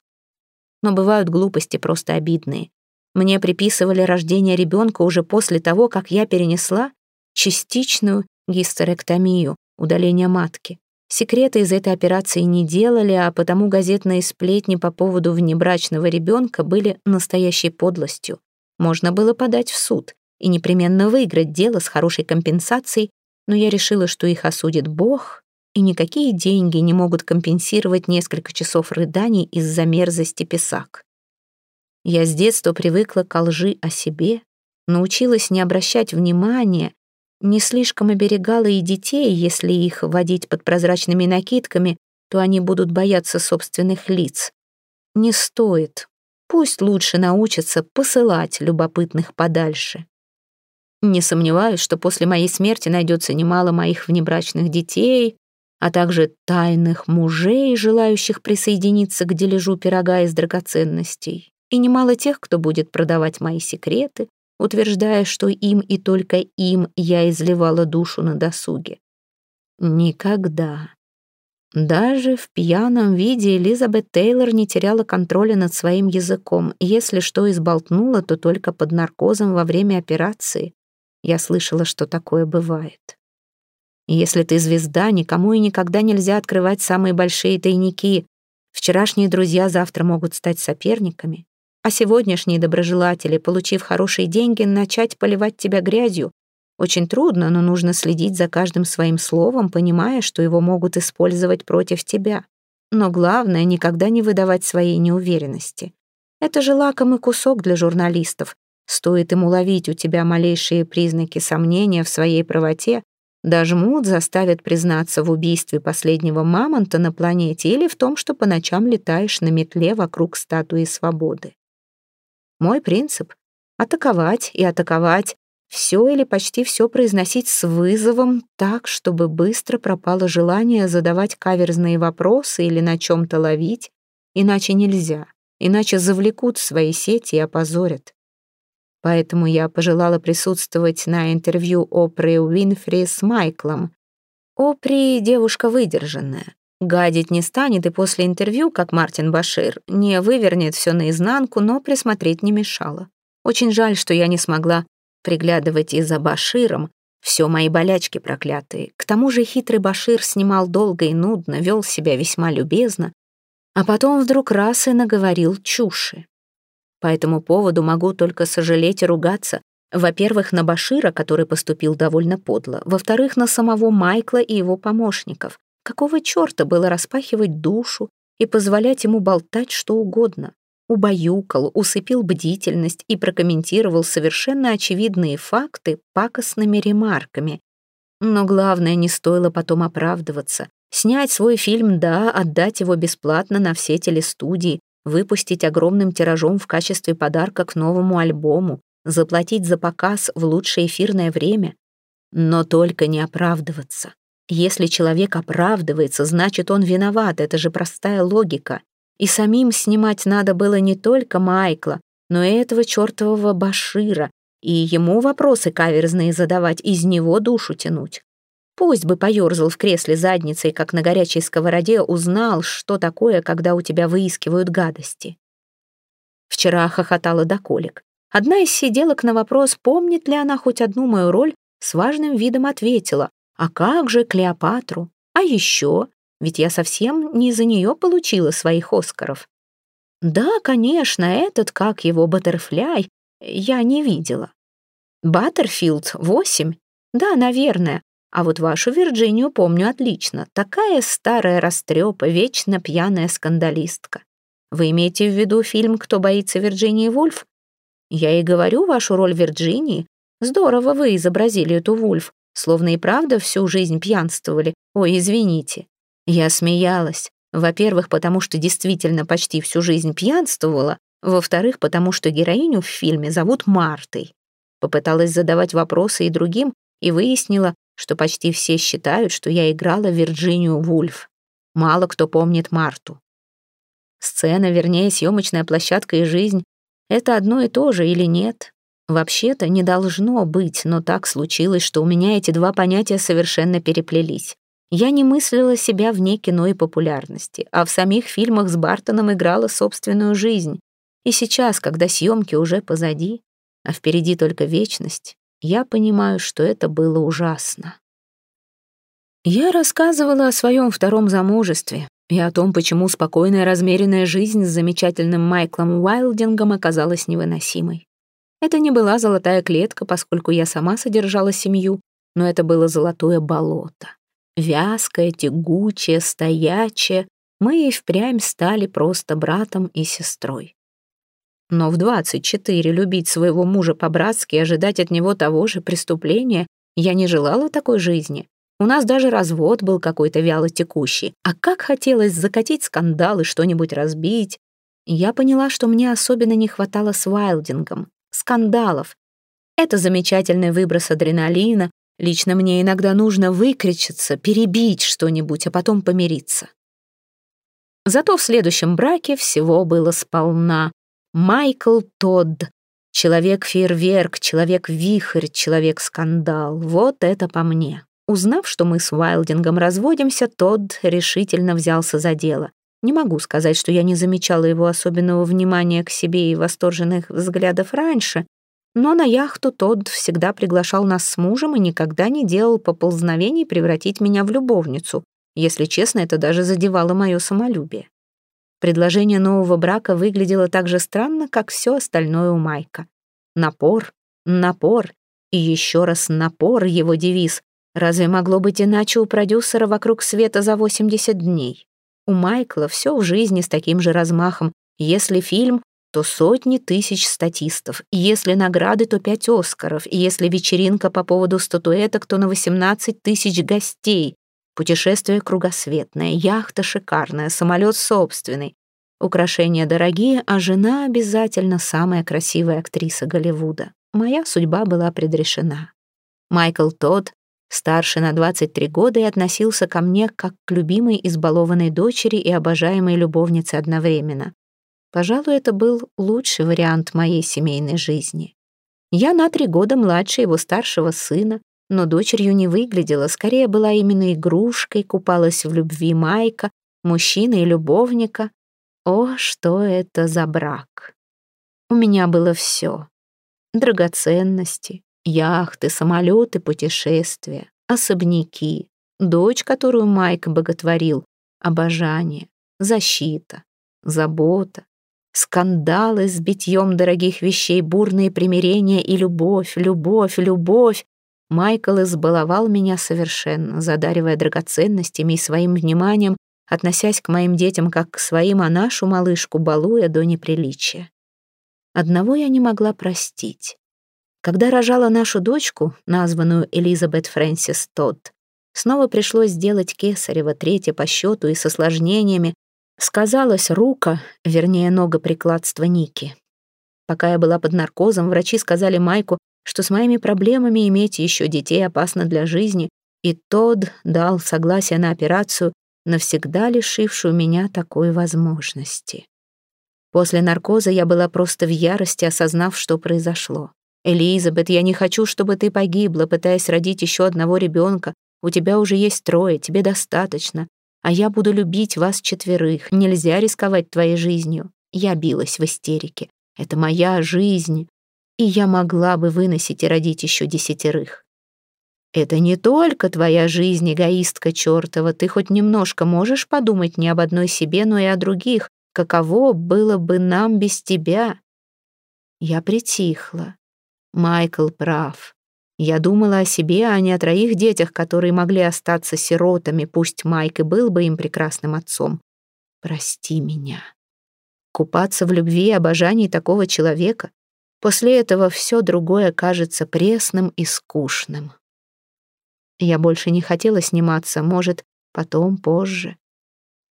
Но бывают глупости просто обидные. Мне приписывали рождение ребенка уже после того, как я перенесла частичную гистерэктомию, удаление матки. Секреты из этой операции не делали, а потому газетные сплетни по поводу внебрачного ребенка были настоящей подлостью. Можно было подать в суд и непременно выиграть дело с хорошей компенсацией, но я решила, что их осудит Бог, и никакие деньги не могут компенсировать несколько часов рыданий из-за мерзости писак. Я с детства привыкла к лжи о себе, научилась не обращать внимания не слишком оберегала и детей, если их водить под прозрачными накидками, то они будут бояться собственных лиц. Не стоит. Пусть лучше научатся посылать любопытных подальше. Не сомневаюсь, что после моей смерти найдется немало моих внебрачных детей, а также тайных мужей, желающих присоединиться к дележу пирога из драгоценностей, и немало тех, кто будет продавать мои секреты, утверждая, что им и только им я изливала душу на досуге. Никогда. Даже в пьяном виде Элизабет Тейлор не теряла контроля над своим языком. Если что изболтнула, то только под наркозом во время операции. Я слышала, что такое бывает. Если ты звезда, никому и никогда нельзя открывать самые большие тайники. Вчерашние друзья завтра могут стать соперниками а сегодняшние доброжелатели, получив хорошие деньги, начать поливать тебя грязью. Очень трудно, но нужно следить за каждым своим словом, понимая, что его могут использовать против тебя. Но главное, никогда не выдавать своей неуверенности. Это же лакомый кусок для журналистов. Стоит им уловить у тебя малейшие признаки сомнения в своей правоте, даже муд заставит признаться в убийстве последнего мамонта на планете или в том, что по ночам летаешь на метле вокруг статуи свободы. Мой принцип — атаковать и атаковать, все или почти все произносить с вызовом так, чтобы быстро пропало желание задавать каверзные вопросы или на чем-то ловить, иначе нельзя, иначе завлекут свои сети и опозорят. Поэтому я пожелала присутствовать на интервью Опры Уинфри с Майклом. Опри — девушка выдержанная, Гадить не станет и после интервью, как Мартин Башир, не вывернет все наизнанку, но присмотреть не мешало. Очень жаль, что я не смогла приглядывать и за Баширом. Все мои болячки проклятые. К тому же хитрый Башир снимал долго и нудно, вел себя весьма любезно, а потом вдруг раз и наговорил чуши. По этому поводу могу только сожалеть и ругаться. Во-первых, на Башира, который поступил довольно подло. Во-вторых, на самого Майкла и его помощников. Какого черта было распахивать душу и позволять ему болтать что угодно? Убаюкал, усыпил бдительность и прокомментировал совершенно очевидные факты пакостными ремарками. Но главное, не стоило потом оправдываться. Снять свой фильм, да, отдать его бесплатно на все телестудии, выпустить огромным тиражом в качестве подарка к новому альбому, заплатить за показ в лучшее эфирное время. Но только не оправдываться. Если человек оправдывается, значит, он виноват, это же простая логика. И самим снимать надо было не только Майкла, но и этого чертового Башира, и ему вопросы каверзные задавать, из него душу тянуть. Пусть бы поёрзал в кресле задницей, как на горячей сковороде, узнал, что такое, когда у тебя выискивают гадости. Вчера хохотала до колик. Одна из сиделок на вопрос, помнит ли она хоть одну мою роль, с важным видом ответила, а как же Клеопатру? А еще? Ведь я совсем не из-за нее получила своих Оскаров. Да, конечно, этот, как его, Баттерфляй, я не видела. Баттерфилд, восемь? Да, наверное. А вот вашу Вирджинию помню отлично. Такая старая растрепа, вечно пьяная скандалистка. Вы имеете в виду фильм «Кто боится Вирджинии Вульф»? Я и говорю вашу роль Вирджинии. Здорово вы изобразили эту Вульф, словно и правда всю жизнь пьянствовали. Ой, извините. Я смеялась. Во-первых, потому что действительно почти всю жизнь пьянствовала. Во-вторых, потому что героиню в фильме зовут Мартой. Попыталась задавать вопросы и другим, и выяснила, что почти все считают, что я играла Вирджинию Вульф. Мало кто помнит Марту. Сцена, вернее, съемочная площадка и жизнь — это одно и то же или нет? Вообще-то не должно быть, но так случилось, что у меня эти два понятия совершенно переплелись. Я не мыслила себя вне кино и популярности, а в самих фильмах с Бартоном играла собственную жизнь. И сейчас, когда съемки уже позади, а впереди только вечность, я понимаю, что это было ужасно. Я рассказывала о своем втором замужестве и о том, почему спокойная размеренная жизнь с замечательным Майклом Уайлдингом оказалась невыносимой. Это не была золотая клетка, поскольку я сама содержала семью, но это было золотое болото. Вязкое, тягучее, стоячее. Мы и впрямь стали просто братом и сестрой. Но в 24 любить своего мужа по-братски и ожидать от него того же преступления я не желала такой жизни. У нас даже развод был какой-то вяло текущий. А как хотелось закатить скандал и что-нибудь разбить. Я поняла, что мне особенно не хватало с Вайлдингом. Скандалов. Это замечательный выброс адреналина. Лично мне иногда нужно выкричиться, перебить что-нибудь, а потом помириться. Зато в следующем браке всего было сполна. Майкл Тодд. Человек-фейерверк, человек-вихрь, человек-скандал. Вот это по мне. Узнав, что мы с Уайлдингом разводимся, Тодд решительно взялся за дело. Не могу сказать, что я не замечала его особенного внимания к себе и восторженных взглядов раньше, но на яхту Тодд всегда приглашал нас с мужем и никогда не делал поползновений превратить меня в любовницу. Если честно, это даже задевало мое самолюбие. Предложение нового брака выглядело так же странно, как все остальное у Майка. Напор, напор и еще раз напор — его девиз. Разве могло быть иначе у продюсера вокруг света за 80 дней? У Майкла все в жизни с таким же размахом. Если фильм, то сотни тысяч статистов. Если награды, то пять Оскаров. Если вечеринка по поводу статуэток, то на 18 тысяч гостей. Путешествие кругосветное, яхта шикарная, самолет собственный. Украшения дорогие, а жена обязательно самая красивая актриса Голливуда. Моя судьба была предрешена. Майкл Тодд, старше на 23 года, и относился ко мне как к любимой избалованной дочери и обожаемой любовнице одновременно. Пожалуй, это был лучший вариант моей семейной жизни. Я на три года младше его старшего сына, но дочерью не выглядела, скорее была именно игрушкой, купалась в любви Майка, мужчины и любовника. О, что это за брак! У меня было все. Драгоценности, яхты, самолеты, путешествия, особняки, дочь, которую Майк боготворил, обожание, защита, забота, скандалы с битьем дорогих вещей, бурные примирения и любовь, любовь, любовь, Майкл избаловал меня совершенно, задаривая драгоценностями и своим вниманием, относясь к моим детям как к своим, а нашу малышку балуя до неприличия. Одного я не могла простить. Когда рожала нашу дочку, названную Элизабет Фрэнсис Тодд, снова пришлось сделать кесарево, третье по счету и с осложнениями, сказалась рука, вернее, ногоприкладство Ники. Пока я была под наркозом, врачи сказали Майку, что с моими проблемами иметь еще детей опасно для жизни, и Тодд дал согласие на операцию, навсегда лишившую меня такой возможности. После наркоза я была просто в ярости, осознав, что произошло. «Элизабет, я не хочу, чтобы ты погибла, пытаясь родить еще одного ребенка. У тебя уже есть трое, тебе достаточно. А я буду любить вас четверых. Нельзя рисковать твоей жизнью». Я билась в истерике. «Это моя жизнь, и я могла бы выносить и родить еще десятерых». «Это не только твоя жизнь, эгоистка чертова. Ты хоть немножко можешь подумать не об одной себе, но и о других. Каково было бы нам без тебя?» Я притихла. Майкл прав. Я думала о себе, а не о троих детях, которые могли остаться сиротами, пусть Майк и был бы им прекрасным отцом. Прости меня. Купаться в любви и обожании такого человека, после этого все другое кажется пресным и скучным. Я больше не хотела сниматься, может, потом, позже.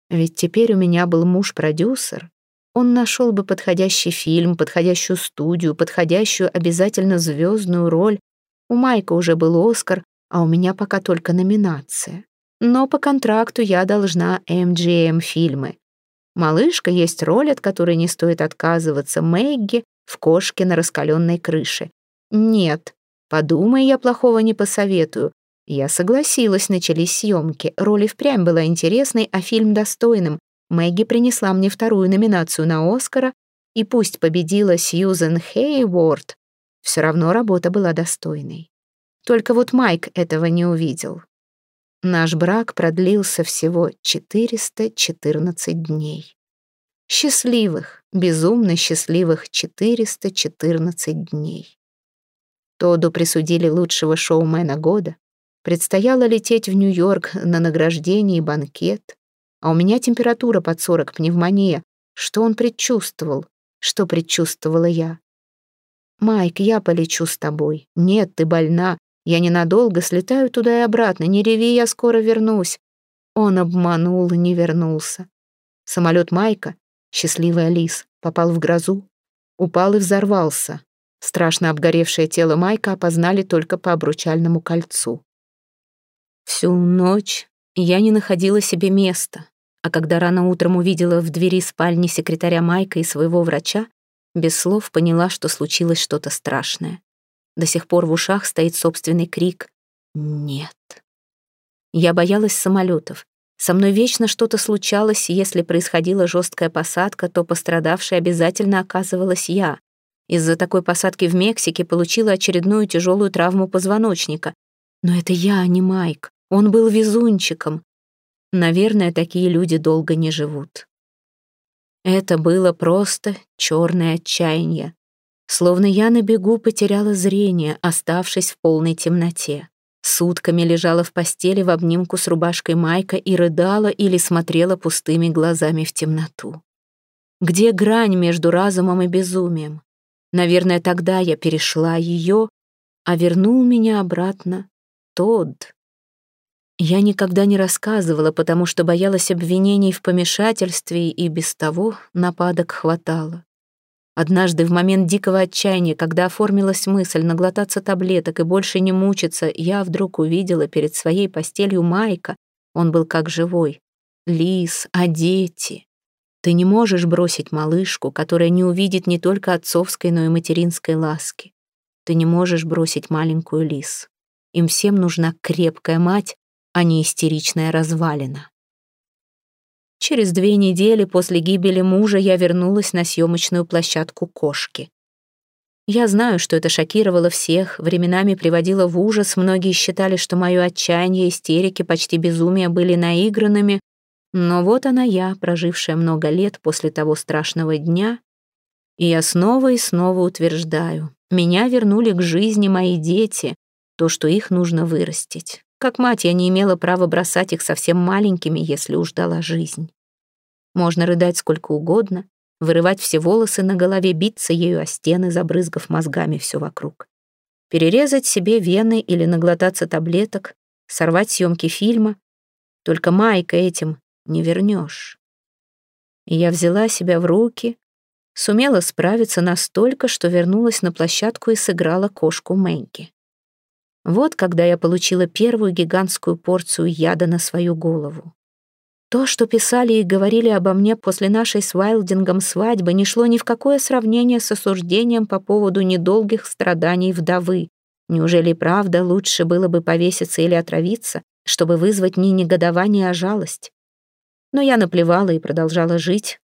Ведь теперь у меня был муж-продюсер, он нашел бы подходящий фильм, подходящую студию, подходящую обязательно звездную роль. У Майка уже был Оскар, а у меня пока только номинация. Но по контракту я должна MGM фильмы. Малышка есть роль, от которой не стоит отказываться. Мэгги в кошке на раскаленной крыше. Нет, подумай, я плохого не посоветую. Я согласилась, начались съемки. Роль и впрямь была интересной, а фильм достойным. Мэгги принесла мне вторую номинацию на Оскара, и пусть победила Сьюзен Хейворд, все равно работа была достойной. Только вот Майк этого не увидел. Наш брак продлился всего 414 дней. Счастливых, безумно счастливых 414 дней. Тоду присудили лучшего шоумена года. Предстояло лететь в Нью-Йорк на награждение и банкет. А у меня температура под 40, пневмония. Что он предчувствовал? Что предчувствовала я? «Майк, я полечу с тобой. Нет, ты больна. Я ненадолго слетаю туда и обратно. Не реви, я скоро вернусь». Он обманул и не вернулся. Самолет Майка, счастливая Лис, попал в грозу, упал и взорвался. Страшно обгоревшее тело Майка опознали только по обручальному кольцу. Всю ночь я не находила себе места а когда рано утром увидела в двери спальни секретаря Майка и своего врача, без слов поняла, что случилось что-то страшное. До сих пор в ушах стоит собственный крик «Нет». Я боялась самолетов. Со мной вечно что-то случалось, если происходила жесткая посадка, то пострадавшей обязательно оказывалась я. Из-за такой посадки в Мексике получила очередную тяжелую травму позвоночника. Но это я, а не Майк. Он был везунчиком. Наверное, такие люди долго не живут. Это было просто черное отчаяние. Словно я на бегу потеряла зрение, оставшись в полной темноте. Сутками лежала в постели в обнимку с рубашкой Майка и рыдала или смотрела пустыми глазами в темноту. Где грань между разумом и безумием? Наверное, тогда я перешла ее, а вернул меня обратно тот. Я никогда не рассказывала, потому что боялась обвинений в помешательстве, и без того нападок хватало. Однажды в момент дикого отчаяния, когда оформилась мысль наглотаться таблеток и больше не мучиться, я вдруг увидела перед своей постелью Майка. Он был как живой. Лис, а дети? Ты не можешь бросить малышку, которая не увидит не только отцовской, но и материнской ласки. Ты не можешь бросить маленькую Лис. Им всем нужна крепкая мать, а не истеричная развалина. Через две недели после гибели мужа я вернулась на съемочную площадку «Кошки». Я знаю, что это шокировало всех, временами приводило в ужас, многие считали, что мое отчаяние, истерики, почти безумие были наигранными, но вот она я, прожившая много лет после того страшного дня, и я снова и снова утверждаю, меня вернули к жизни мои дети, то, что их нужно вырастить. Как мать я не имела права бросать их совсем маленькими, если уж дала жизнь. Можно рыдать сколько угодно, вырывать все волосы на голове, биться ею о стены, забрызгав мозгами все вокруг. Перерезать себе вены или наглотаться таблеток, сорвать съемки фильма. Только Майка этим не вернешь. И я взяла себя в руки, Сумела справиться настолько, что вернулась на площадку и сыграла кошку Мэгги. Вот когда я получила первую гигантскую порцию яда на свою голову. То, что писали и говорили обо мне после нашей с Вайлдингом свадьбы, не шло ни в какое сравнение с осуждением по поводу недолгих страданий вдовы. Неужели правда лучше было бы повеситься или отравиться, чтобы вызвать не негодование, а жалость? Но я наплевала и продолжала жить.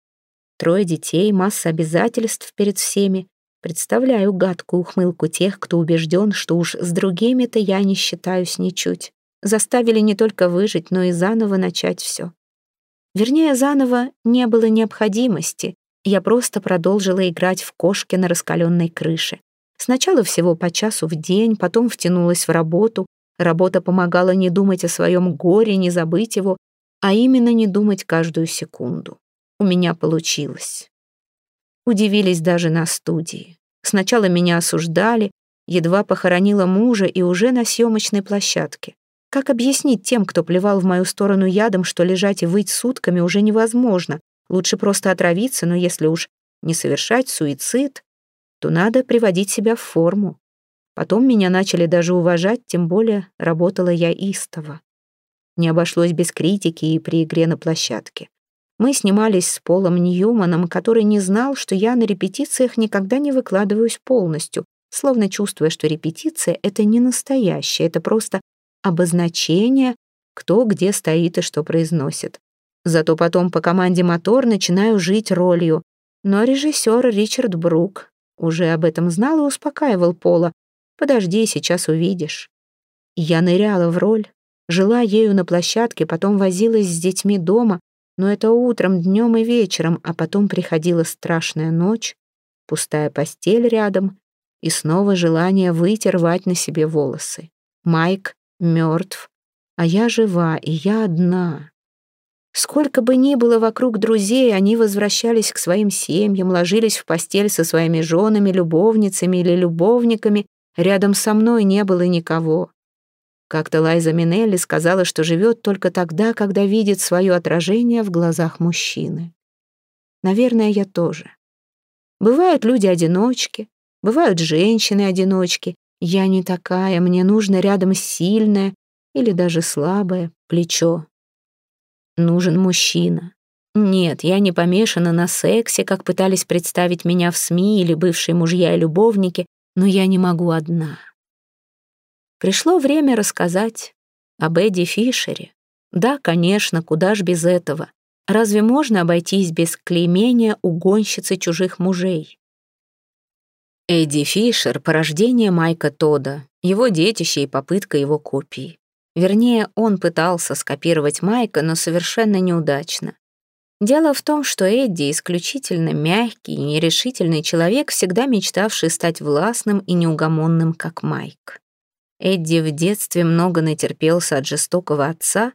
Трое детей, масса обязательств перед всеми. Представляю гадкую ухмылку тех, кто убежден, что уж с другими-то я не считаюсь ничуть. Заставили не только выжить, но и заново начать все. Вернее, заново не было необходимости. Я просто продолжила играть в кошки на раскаленной крыше. Сначала всего по часу в день, потом втянулась в работу. Работа помогала не думать о своем горе, не забыть его, а именно не думать каждую секунду. У меня получилось. Удивились даже на студии. Сначала меня осуждали, едва похоронила мужа и уже на съемочной площадке. Как объяснить тем, кто плевал в мою сторону ядом, что лежать и выть сутками уже невозможно? Лучше просто отравиться, но если уж не совершать суицид, то надо приводить себя в форму. Потом меня начали даже уважать, тем более работала я истово. Не обошлось без критики и при игре на площадке. Мы снимались с Полом Ньюманом, который не знал, что я на репетициях никогда не выкладываюсь полностью, словно чувствуя, что репетиция — это не настоящее, это просто обозначение, кто где стоит и что произносит. Зато потом по команде «Мотор» начинаю жить ролью. Но режиссер Ричард Брук уже об этом знал и успокаивал Пола. «Подожди, сейчас увидишь». Я ныряла в роль, жила ею на площадке, потом возилась с детьми дома, но это утром, днем и вечером, а потом приходила страшная ночь, пустая постель рядом и снова желание выйти рвать на себе волосы. Майк мертв, а я жива, и я одна. Сколько бы ни было вокруг друзей, они возвращались к своим семьям, ложились в постель со своими женами, любовницами или любовниками. Рядом со мной не было никого. Как-то Лайза Минелли сказала, что живет только тогда, когда видит свое отражение в глазах мужчины. Наверное, я тоже. Бывают люди-одиночки, бывают женщины-одиночки. Я не такая, мне нужно рядом сильное или даже слабое плечо, Нужен мужчина. Нет, я не помешана на сексе, как пытались представить меня в СМИ или бывшие мужья и любовники, но я не могу одна. Пришло время рассказать об Эдди Фишере. Да, конечно, куда ж без этого. Разве можно обойтись без клеймения угонщицы чужих мужей? Эдди Фишер — порождение Майка Тода, его детище и попытка его копии. Вернее, он пытался скопировать Майка, но совершенно неудачно. Дело в том, что Эдди исключительно мягкий и нерешительный человек, всегда мечтавший стать властным и неугомонным, как Майк. Эдди в детстве много натерпелся от жестокого отца,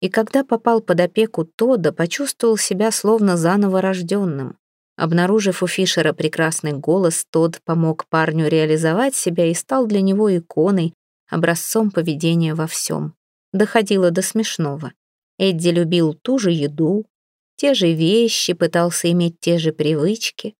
и когда попал под опеку Тода, почувствовал себя словно заново рожденным. Обнаружив у Фишера прекрасный голос, Тод помог парню реализовать себя и стал для него иконой, образцом поведения во всем. Доходило до смешного. Эдди любил ту же еду, те же вещи, пытался иметь те же привычки.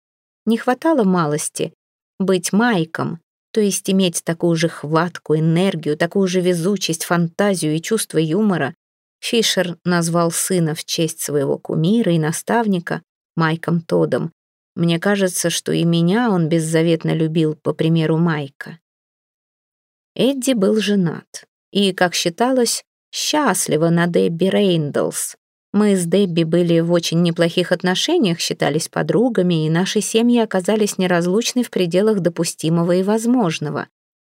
Не хватало малости быть Майком, то есть иметь такую же хватку, энергию, такую же везучесть, фантазию и чувство юмора. Фишер назвал сына в честь своего кумира и наставника Майком Тодом. Мне кажется, что и меня он беззаветно любил, по примеру Майка. Эдди был женат и, как считалось, счастливо на Дебби Рейндлс. Мы с Дебби были в очень неплохих отношениях, считались подругами, и наши семьи оказались неразлучны в пределах допустимого и возможного.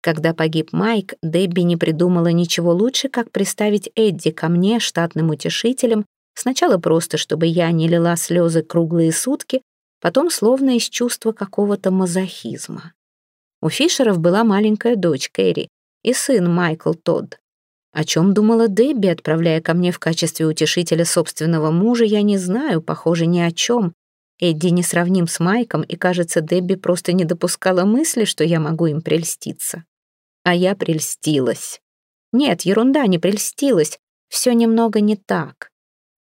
Когда погиб Майк, Дебби не придумала ничего лучше, как приставить Эдди ко мне штатным утешителем, сначала просто, чтобы я не лила слезы круглые сутки, потом словно из чувства какого-то мазохизма. У Фишеров была маленькая дочь Кэрри и сын Майкл Тодд. О чем думала Дебби, отправляя ко мне в качестве утешителя собственного мужа, я не знаю, похоже, ни о чем. Эдди не сравним с Майком, и, кажется, Дебби просто не допускала мысли, что я могу им прельститься. А я прельстилась. Нет, ерунда, не прельстилась. Все немного не так.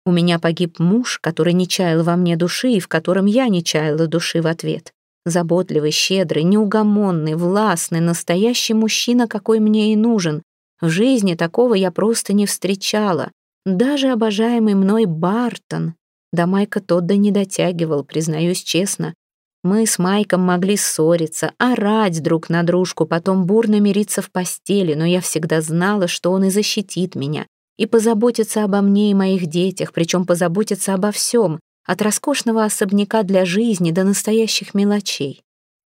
У меня погиб муж, который не чаял во мне души, и в котором я не чаяла души в ответ. Заботливый, щедрый, неугомонный, властный, настоящий мужчина, какой мне и нужен. В жизни такого я просто не встречала. Даже обожаемый мной Бартон. До Майка Тодда не дотягивал, признаюсь честно. Мы с Майком могли ссориться, орать друг на дружку, потом бурно мириться в постели, но я всегда знала, что он и защитит меня, и позаботится обо мне и моих детях, причем позаботится обо всем, от роскошного особняка для жизни до настоящих мелочей.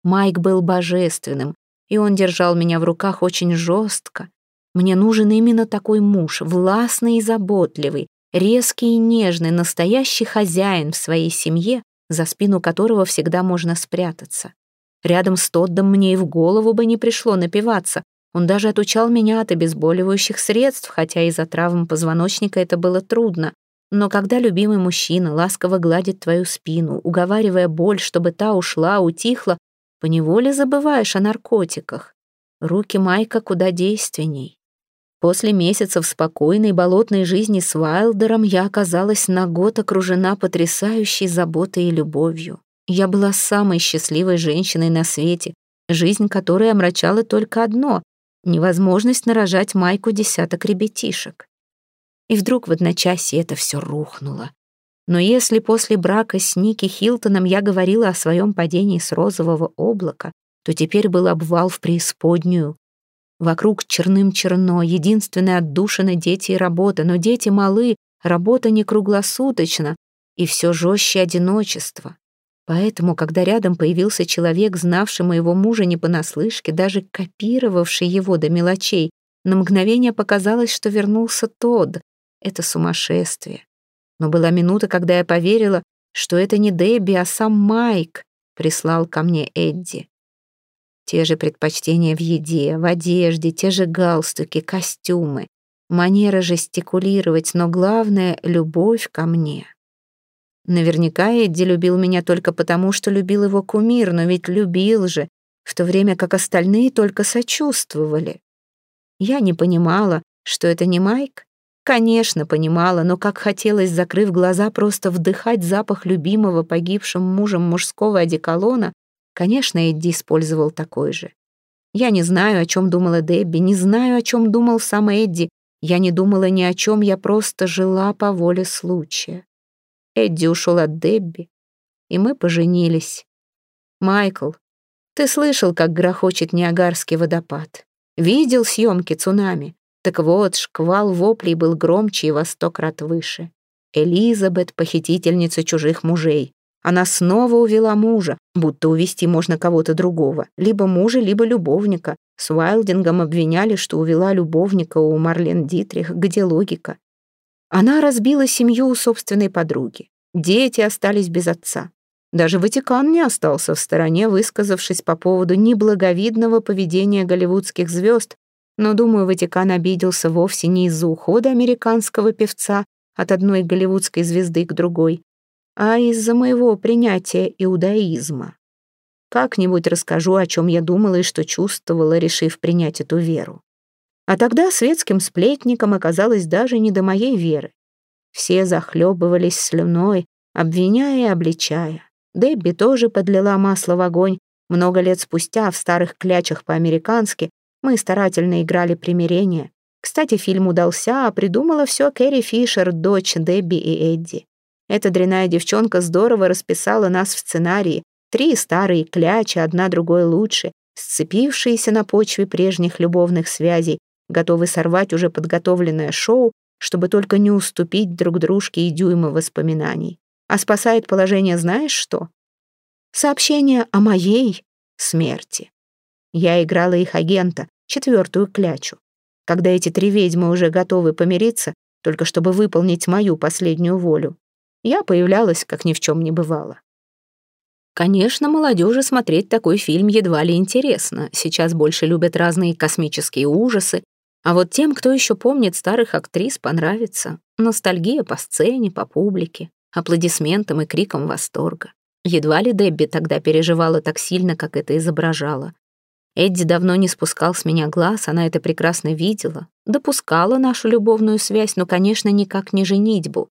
Майк был божественным, и он держал меня в руках очень жестко. Мне нужен именно такой муж, властный и заботливый, резкий и нежный, настоящий хозяин в своей семье, за спину которого всегда можно спрятаться. Рядом с Тоддом мне и в голову бы не пришло напиваться. Он даже отучал меня от обезболивающих средств, хотя из-за травм позвоночника это было трудно. Но когда любимый мужчина ласково гладит твою спину, уговаривая боль, чтобы та ушла, утихла, поневоле забываешь о наркотиках. Руки Майка куда действенней. После месяцев спокойной болотной жизни с Вайлдером я оказалась на год окружена потрясающей заботой и любовью. Я была самой счастливой женщиной на свете, жизнь которой омрачала только одно — невозможность нарожать Майку десяток ребятишек. И вдруг в одночасье это все рухнуло. Но если после брака с Ники Хилтоном я говорила о своем падении с розового облака, то теперь был обвал в преисподнюю. Вокруг черным черно, единственная отдушина дети и работа, но дети малы, работа не круглосуточно, и все жестче одиночество. Поэтому, когда рядом появился человек, знавший моего мужа не понаслышке, даже копировавший его до мелочей, на мгновение показалось, что вернулся Тодд, это сумасшествие. Но была минута, когда я поверила, что это не Дебби, а сам Майк прислал ко мне Эдди. Те же предпочтения в еде, в одежде, те же галстуки, костюмы, манера жестикулировать, но главное — любовь ко мне. Наверняка Эдди любил меня только потому, что любил его кумир, но ведь любил же, в то время как остальные только сочувствовали. Я не понимала, что это не Майк, Конечно, понимала, но как хотелось, закрыв глаза, просто вдыхать запах любимого погибшим мужем мужского одеколона, конечно, Эдди использовал такой же. Я не знаю, о чем думала Дебби, не знаю, о чем думал сам Эдди. Я не думала ни о чем, я просто жила по воле случая. Эдди ушел от Дебби, и мы поженились. Майкл, ты слышал, как грохочет Ниагарский водопад? Видел съемки цунами? Так вот, шквал воплей был громче и во сто крат выше. Элизабет — похитительница чужих мужей. Она снова увела мужа, будто увести можно кого-то другого. Либо мужа, либо любовника. С Уайлдингом обвиняли, что увела любовника у Марлен Дитрих. Где логика? Она разбила семью у собственной подруги. Дети остались без отца. Даже Ватикан не остался в стороне, высказавшись по поводу неблаговидного поведения голливудских звезд, но, думаю, Ватикан обиделся вовсе не из-за ухода американского певца от одной голливудской звезды к другой, а из-за моего принятия иудаизма. Как-нибудь расскажу, о чем я думала и что чувствовала, решив принять эту веру. А тогда светским сплетникам оказалось даже не до моей веры. Все захлебывались слюной, обвиняя и обличая. Дебби тоже подлила масло в огонь. Много лет спустя в старых клячах по-американски мы старательно играли примирение. Кстати, фильм удался, а придумала все Кэрри Фишер, дочь Дебби и Эдди. Эта дряная девчонка здорово расписала нас в сценарии. Три старые клячи, одна другой лучше, сцепившиеся на почве прежних любовных связей, готовы сорвать уже подготовленное шоу, чтобы только не уступить друг дружке и дюйма воспоминаний. А спасает положение знаешь что? Сообщение о моей смерти. Я играла их агента, четвертую клячу. Когда эти три ведьмы уже готовы помириться, только чтобы выполнить мою последнюю волю, я появлялась, как ни в чем не бывало. Конечно, молодежи смотреть такой фильм едва ли интересно. Сейчас больше любят разные космические ужасы. А вот тем, кто еще помнит старых актрис, понравится. Ностальгия по сцене, по публике, аплодисментам и крикам восторга. Едва ли Дебби тогда переживала так сильно, как это изображала. Эдди давно не спускал с меня глаз, она это прекрасно видела, допускала нашу любовную связь, но, конечно, никак не женитьбу.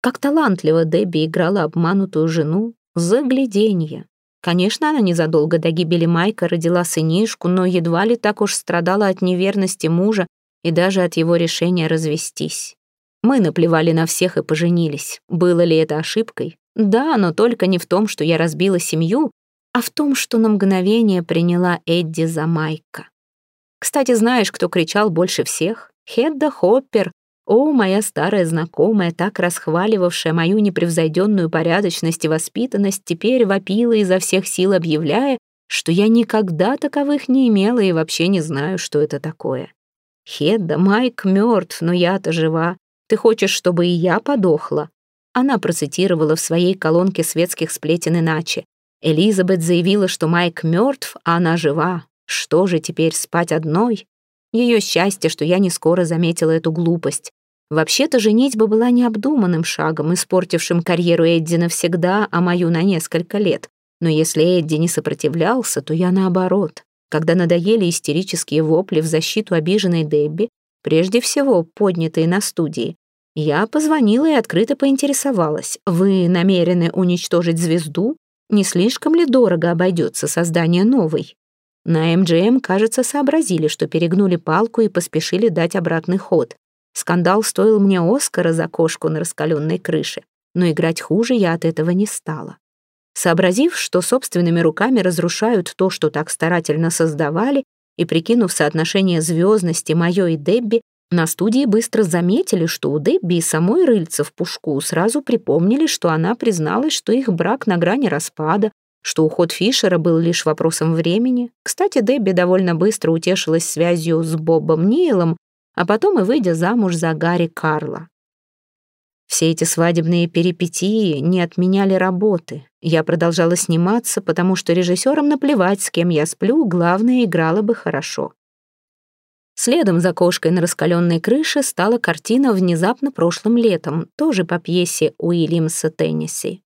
Как талантливо Дебби играла обманутую жену. Загляденье. Конечно, она незадолго до гибели Майка родила сынишку, но едва ли так уж страдала от неверности мужа и даже от его решения развестись. Мы наплевали на всех и поженились. Было ли это ошибкой? Да, но только не в том, что я разбила семью, а в том, что на мгновение приняла Эдди за Майка. Кстати, знаешь, кто кричал больше всех? Хедда Хоппер. О, моя старая знакомая, так расхваливавшая мою непревзойденную порядочность и воспитанность, теперь вопила изо всех сил, объявляя, что я никогда таковых не имела и вообще не знаю, что это такое. Хедда, Майк мертв, но я-то жива. Ты хочешь, чтобы и я подохла?» Она процитировала в своей колонке светских сплетен иначе. Элизабет заявила, что Майк мертв, а она жива. Что же теперь, спать одной? Ее счастье, что я не скоро заметила эту глупость. Вообще-то женитьба была необдуманным шагом, испортившим карьеру Эдди навсегда, а мою на несколько лет. Но если Эдди не сопротивлялся, то я наоборот. Когда надоели истерические вопли в защиту обиженной Дебби, прежде всего поднятые на студии, я позвонила и открыто поинтересовалась. «Вы намерены уничтожить звезду? Не слишком ли дорого обойдется создание новой?» На МГМ, кажется, сообразили, что перегнули палку и поспешили дать обратный ход. Скандал стоил мне Оскара за кошку на раскаленной крыше, но играть хуже я от этого не стала. Сообразив, что собственными руками разрушают то, что так старательно создавали, и прикинув соотношение звездности мое и Дебби, на студии быстро заметили, что у Дебби и самой рыльца в пушку сразу припомнили, что она призналась, что их брак на грани распада, что уход Фишера был лишь вопросом времени. Кстати, Дебби довольно быстро утешилась связью с Бобом Нилом, а потом и выйдя замуж за Гарри Карла. Все эти свадебные перипетии не отменяли работы. Я продолжала сниматься, потому что режиссерам наплевать, с кем я сплю, главное, играла бы хорошо. Следом за кошкой на раскаленной крыше стала картина внезапно прошлым летом, тоже по пьесе Уильямса Тенниси.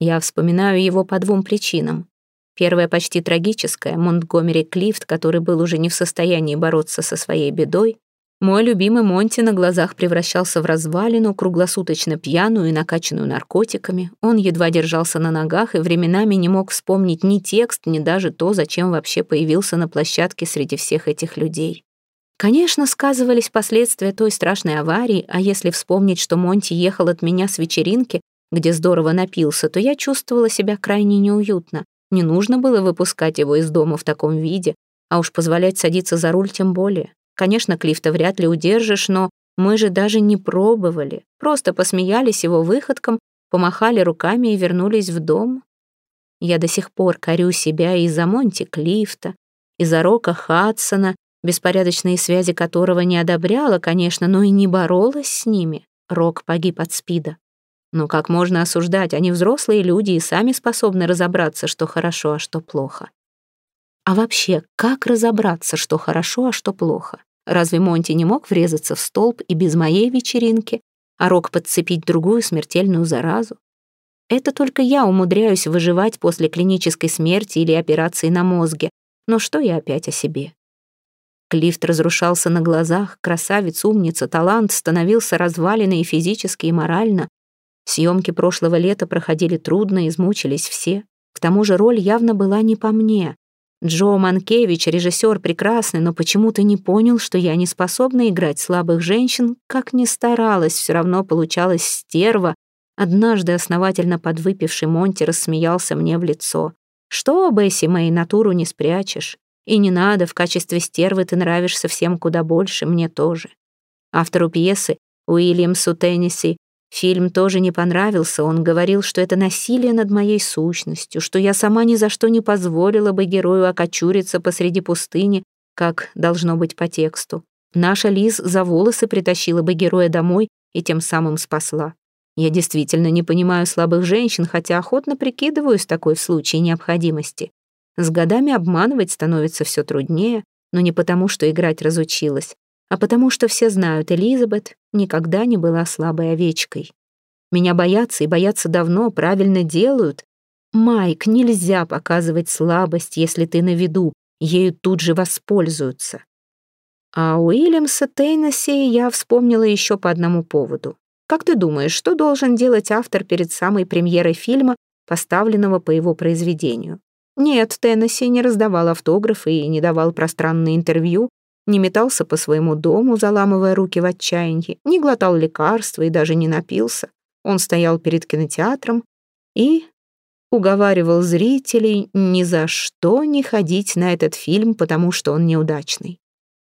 Я вспоминаю его по двум причинам. Первая почти трагическая, Монтгомери Клифт, который был уже не в состоянии бороться со своей бедой, мой любимый Монти на глазах превращался в развалину, круглосуточно пьяную и накачанную наркотиками. Он едва держался на ногах и временами не мог вспомнить ни текст, ни даже то, зачем вообще появился на площадке среди всех этих людей. Конечно, сказывались последствия той страшной аварии, а если вспомнить, что Монти ехал от меня с вечеринки, где здорово напился, то я чувствовала себя крайне неуютно. Не нужно было выпускать его из дома в таком виде, а уж позволять садиться за руль тем более. Конечно, Клифта вряд ли удержишь, но мы же даже не пробовали. Просто посмеялись его выходкам, помахали руками и вернулись в дом. Я до сих пор корю себя из-за Монти Клифта, из-за Рока Хадсона, беспорядочные связи которого не одобряла, конечно, но и не боролась с ними. Рок погиб от СПИДа. Но как можно осуждать? Они взрослые люди и сами способны разобраться, что хорошо, а что плохо. А вообще, как разобраться, что хорошо, а что плохо? Разве Монти не мог врезаться в столб и без моей вечеринки, а Рок подцепить другую смертельную заразу? Это только я умудряюсь выживать после клинической смерти или операции на мозге. Но что я опять о себе? Клифт разрушался на глазах, красавец, умница, талант становился развалиной и физически, и морально. Съемки прошлого лета проходили трудно, измучились все. К тому же роль явно была не по мне. Джо Манкевич, режиссер прекрасный, но почему-то не понял, что я не способна играть слабых женщин, как ни старалась, все равно получалась стерва. Однажды основательно подвыпивший Монти рассмеялся мне в лицо. «Что, Бесси, моей натуру не спрячешь. И не надо, в качестве стервы ты нравишься всем куда больше, мне тоже». Автору пьесы, Уильямсу Тенниси, Фильм тоже не понравился, он говорил, что это насилие над моей сущностью, что я сама ни за что не позволила бы герою окочуриться посреди пустыни, как должно быть по тексту. Наша Лиз за волосы притащила бы героя домой и тем самым спасла. Я действительно не понимаю слабых женщин, хотя охотно прикидываюсь такой в случае необходимости. С годами обманывать становится все труднее, но не потому, что играть разучилась, а потому что все знают, Элизабет никогда не была слабой овечкой. Меня боятся и боятся давно, правильно делают. Майк, нельзя показывать слабость, если ты на виду, ею тут же воспользуются. А Уильямса Тейнесси я вспомнила еще по одному поводу. Как ты думаешь, что должен делать автор перед самой премьерой фильма, поставленного по его произведению? Нет, Теннесси не раздавал автографы и не давал пространные интервью, не метался по своему дому, заламывая руки в отчаянии, не глотал лекарства и даже не напился. Он стоял перед кинотеатром и уговаривал зрителей ни за что не ходить на этот фильм, потому что он неудачный.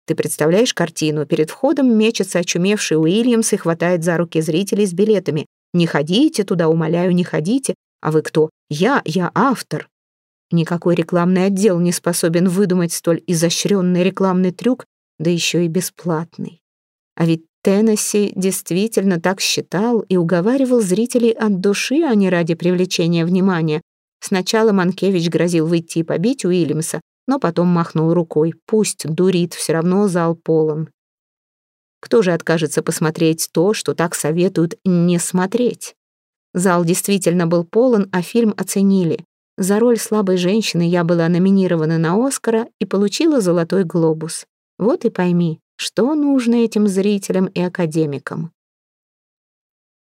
Ты представляешь картину? Перед входом мечется очумевший Уильямс и хватает за руки зрителей с билетами. «Не ходите туда, умоляю, не ходите. А вы кто? Я, я автор». Никакой рекламный отдел не способен выдумать столь изощренный рекламный трюк, да еще и бесплатный. А ведь Теннесси действительно так считал и уговаривал зрителей от души, а не ради привлечения внимания. Сначала Манкевич грозил выйти и побить Уильямса, но потом махнул рукой. Пусть дурит, все равно зал полон. Кто же откажется посмотреть то, что так советуют не смотреть? Зал действительно был полон, а фильм оценили. За роль слабой женщины я была номинирована на Оскара и получила «Золотой глобус». Вот и пойми, что нужно этим зрителям и академикам.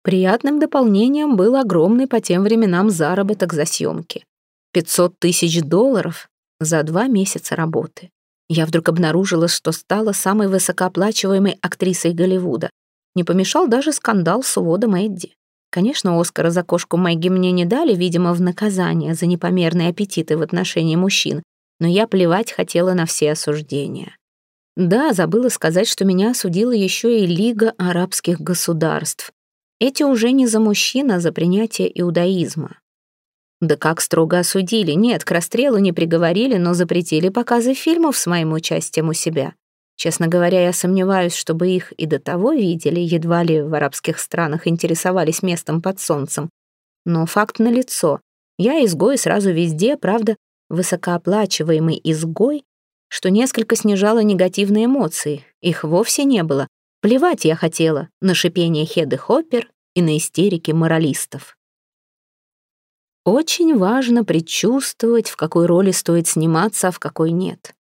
Приятным дополнением был огромный по тем временам заработок за съемки. 500 тысяч долларов за два месяца работы. Я вдруг обнаружила, что стала самой высокооплачиваемой актрисой Голливуда. Не помешал даже скандал с уводом Эдди. Конечно, Оскара за кошку Мэгги мне не дали, видимо, в наказание за непомерные аппетиты в отношении мужчин, но я плевать хотела на все осуждения. Да, забыла сказать, что меня осудила еще и Лига арабских государств. Эти уже не за мужчин, а за принятие иудаизма. Да как строго осудили. Нет, к расстрелу не приговорили, но запретили показы фильмов с моим участием у себя. Честно говоря, я сомневаюсь, чтобы их и до того видели, едва ли в арабских странах интересовались местом под солнцем. Но факт налицо. Я изгой сразу везде, правда, высокооплачиваемый изгой, что несколько снижало негативные эмоции. Их вовсе не было. Плевать я хотела на шипение Хеды Хоппер и на истерики моралистов. Очень важно предчувствовать, в какой роли стоит сниматься, а в какой нет.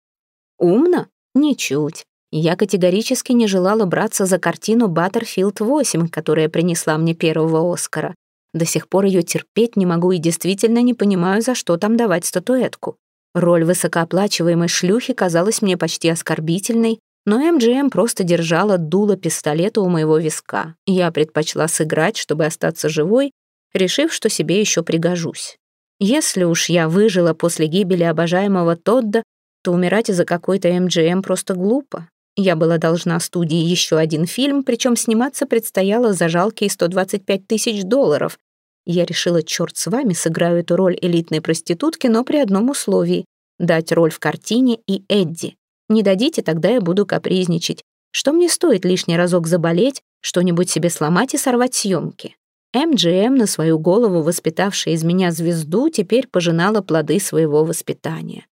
Умно? Ничуть. Я категорически не желала браться за картину «Баттерфилд 8», которая принесла мне первого Оскара. До сих пор ее терпеть не могу и действительно не понимаю, за что там давать статуэтку. Роль высокооплачиваемой шлюхи казалась мне почти оскорбительной, но МГМ просто держала дуло пистолета у моего виска. Я предпочла сыграть, чтобы остаться живой, решив, что себе еще пригожусь. Если уж я выжила после гибели обожаемого Тодда, то умирать из-за какой-то МГМ просто глупо. Я была должна студии еще один фильм, причем сниматься предстояло за жалкие 125 тысяч долларов. Я решила, черт с вами, сыграю эту роль элитной проститутки, но при одном условии — дать роль в картине и Эдди. Не дадите, тогда я буду капризничать. Что мне стоит лишний разок заболеть, что-нибудь себе сломать и сорвать съемки? МГМ, на свою голову воспитавшая из меня звезду, теперь пожинала плоды своего воспитания.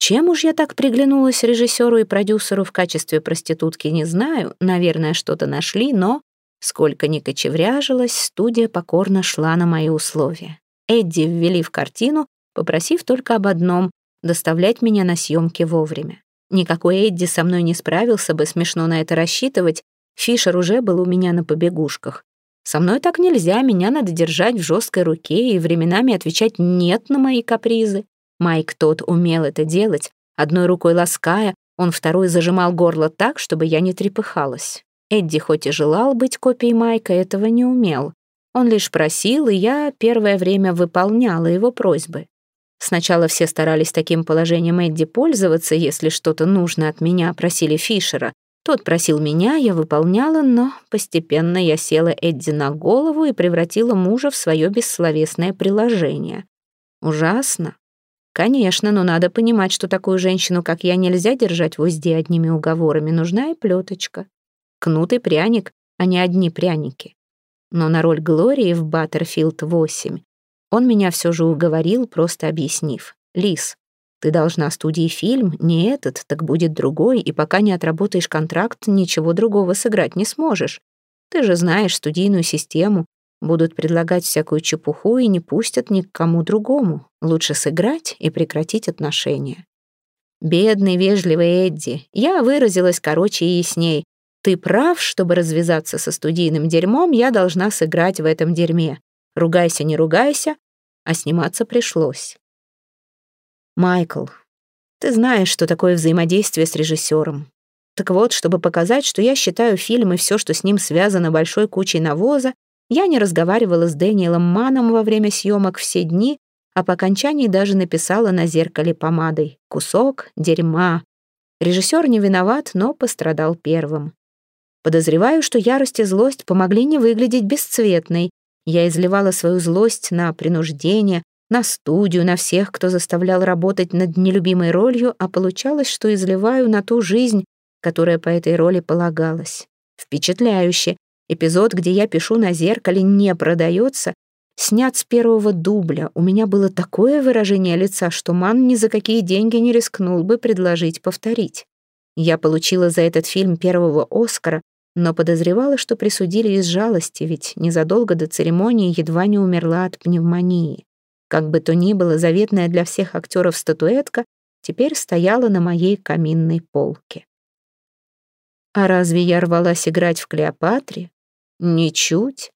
Чем уж я так приглянулась режиссеру и продюсеру в качестве проститутки, не знаю. Наверное, что-то нашли, но... Сколько ни кочевряжилась, студия покорно шла на мои условия. Эдди ввели в картину, попросив только об одном — доставлять меня на съемки вовремя. Никакой Эдди со мной не справился бы, смешно на это рассчитывать. Фишер уже был у меня на побегушках. Со мной так нельзя, меня надо держать в жесткой руке и временами отвечать «нет» на мои капризы. Майк тот умел это делать, одной рукой лаская, он второй зажимал горло так, чтобы я не трепыхалась. Эдди хоть и желал быть копией Майка, этого не умел. Он лишь просил, и я первое время выполняла его просьбы. Сначала все старались таким положением Эдди пользоваться, если что-то нужно от меня, просили Фишера. Тот просил меня, я выполняла, но постепенно я села Эдди на голову и превратила мужа в свое бессловесное приложение. Ужасно, Конечно, но надо понимать, что такую женщину, как я, нельзя держать в узде одними уговорами. Нужна и плеточка. Кнут и пряник, а не одни пряники. Но на роль Глории в Баттерфилд 8 он меня все же уговорил, просто объяснив. «Лис, ты должна студии фильм, не этот, так будет другой, и пока не отработаешь контракт, ничего другого сыграть не сможешь. Ты же знаешь студийную систему, Будут предлагать всякую чепуху и не пустят ни к кому другому. Лучше сыграть и прекратить отношения. Бедный, вежливый Эдди. Я выразилась короче и ясней. Ты прав, чтобы развязаться со студийным дерьмом, я должна сыграть в этом дерьме. Ругайся, не ругайся, а сниматься пришлось. Майкл, ты знаешь, что такое взаимодействие с режиссером. Так вот, чтобы показать, что я считаю фильм и все, что с ним связано большой кучей навоза, я не разговаривала с Дэниелом Маном во время съемок все дни, а по окончании даже написала на зеркале помадой «Кусок дерьма». Режиссер не виноват, но пострадал первым. Подозреваю, что ярость и злость помогли не выглядеть бесцветной. Я изливала свою злость на принуждение, на студию, на всех, кто заставлял работать над нелюбимой ролью, а получалось, что изливаю на ту жизнь, которая по этой роли полагалась. Впечатляюще. Эпизод, где я пишу на зеркале, не продается, снят с первого дубля. У меня было такое выражение лица, что Ман ни за какие деньги не рискнул бы предложить повторить. Я получила за этот фильм первого Оскара, но подозревала, что присудили из жалости, ведь незадолго до церемонии едва не умерла от пневмонии. Как бы то ни было, заветная для всех актеров статуэтка теперь стояла на моей каминной полке. А разве я рвалась играть в Клеопатре? Ничуть.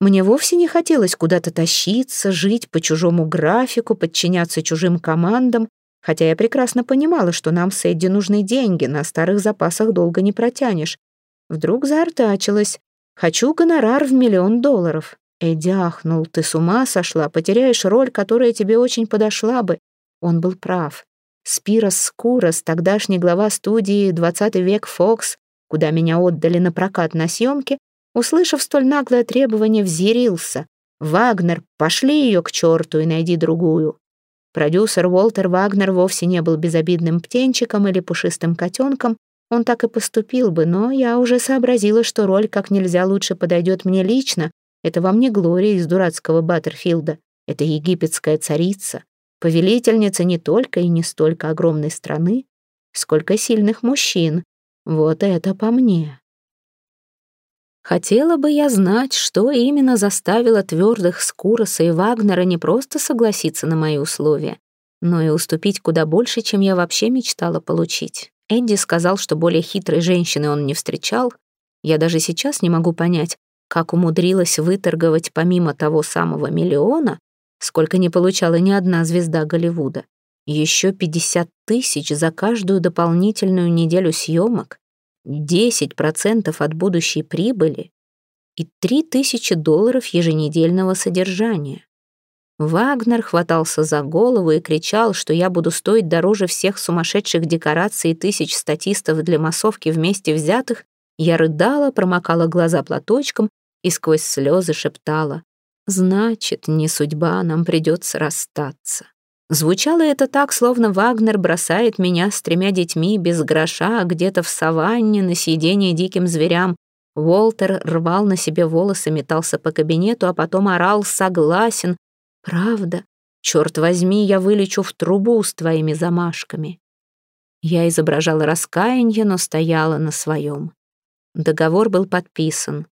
Мне вовсе не хотелось куда-то тащиться, жить по чужому графику, подчиняться чужим командам, хотя я прекрасно понимала, что нам с Эдди нужны деньги, на старых запасах долго не протянешь. Вдруг заортачилась. «Хочу гонорар в миллион долларов». Эдди ахнул. «Ты с ума сошла? Потеряешь роль, которая тебе очень подошла бы». Он был прав. Спирос Скурос, тогдашний глава студии «20 век Фокс», куда меня отдали на прокат на съемки, услышав столь наглое требование, взъярился. «Вагнер, пошли ее к черту и найди другую». Продюсер Уолтер Вагнер вовсе не был безобидным птенчиком или пушистым котенком, он так и поступил бы, но я уже сообразила, что роль как нельзя лучше подойдет мне лично. Это вам не Глория из дурацкого Баттерфилда. Это египетская царица, повелительница не только и не столько огромной страны, сколько сильных мужчин, вот это по мне. Хотела бы я знать, что именно заставило твердых Скуроса и Вагнера не просто согласиться на мои условия, но и уступить куда больше, чем я вообще мечтала получить. Эдди сказал, что более хитрой женщины он не встречал. Я даже сейчас не могу понять, как умудрилась выторговать помимо того самого миллиона, сколько не получала ни одна звезда Голливуда. Еще 50 тысяч за каждую дополнительную неделю съемок, 10% от будущей прибыли и 3000 долларов еженедельного содержания. Вагнер хватался за голову и кричал, что я буду стоить дороже всех сумасшедших декораций и тысяч статистов для массовки вместе взятых. Я рыдала, промокала глаза платочком и сквозь слезы шептала. «Значит, не судьба, нам придется расстаться». Звучало это так, словно Вагнер бросает меня с тремя детьми без гроша где-то в саванне на съедение диким зверям. Уолтер рвал на себе волосы, метался по кабинету, а потом орал «Согласен». «Правда? Черт возьми, я вылечу в трубу с твоими замашками». Я изображала раскаяние, но стояла на своем. Договор был подписан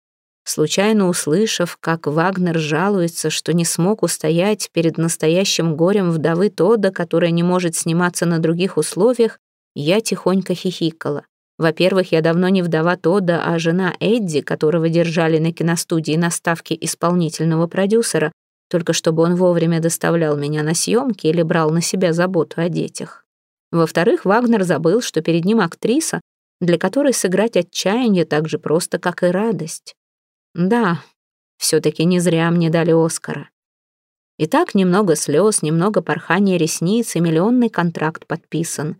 случайно услышав, как Вагнер жалуется, что не смог устоять перед настоящим горем вдовы Тодда, которая не может сниматься на других условиях, я тихонько хихикала. Во-первых, я давно не вдова Тодда, а жена Эдди, которого держали на киностудии на ставке исполнительного продюсера, только чтобы он вовремя доставлял меня на съемки или брал на себя заботу о детях. Во-вторых, Вагнер забыл, что перед ним актриса, для которой сыграть отчаяние так же просто, как и радость. Да, все-таки не зря мне дали Оскара. Итак, немного слез, немного порхания ресниц и миллионный контракт подписан.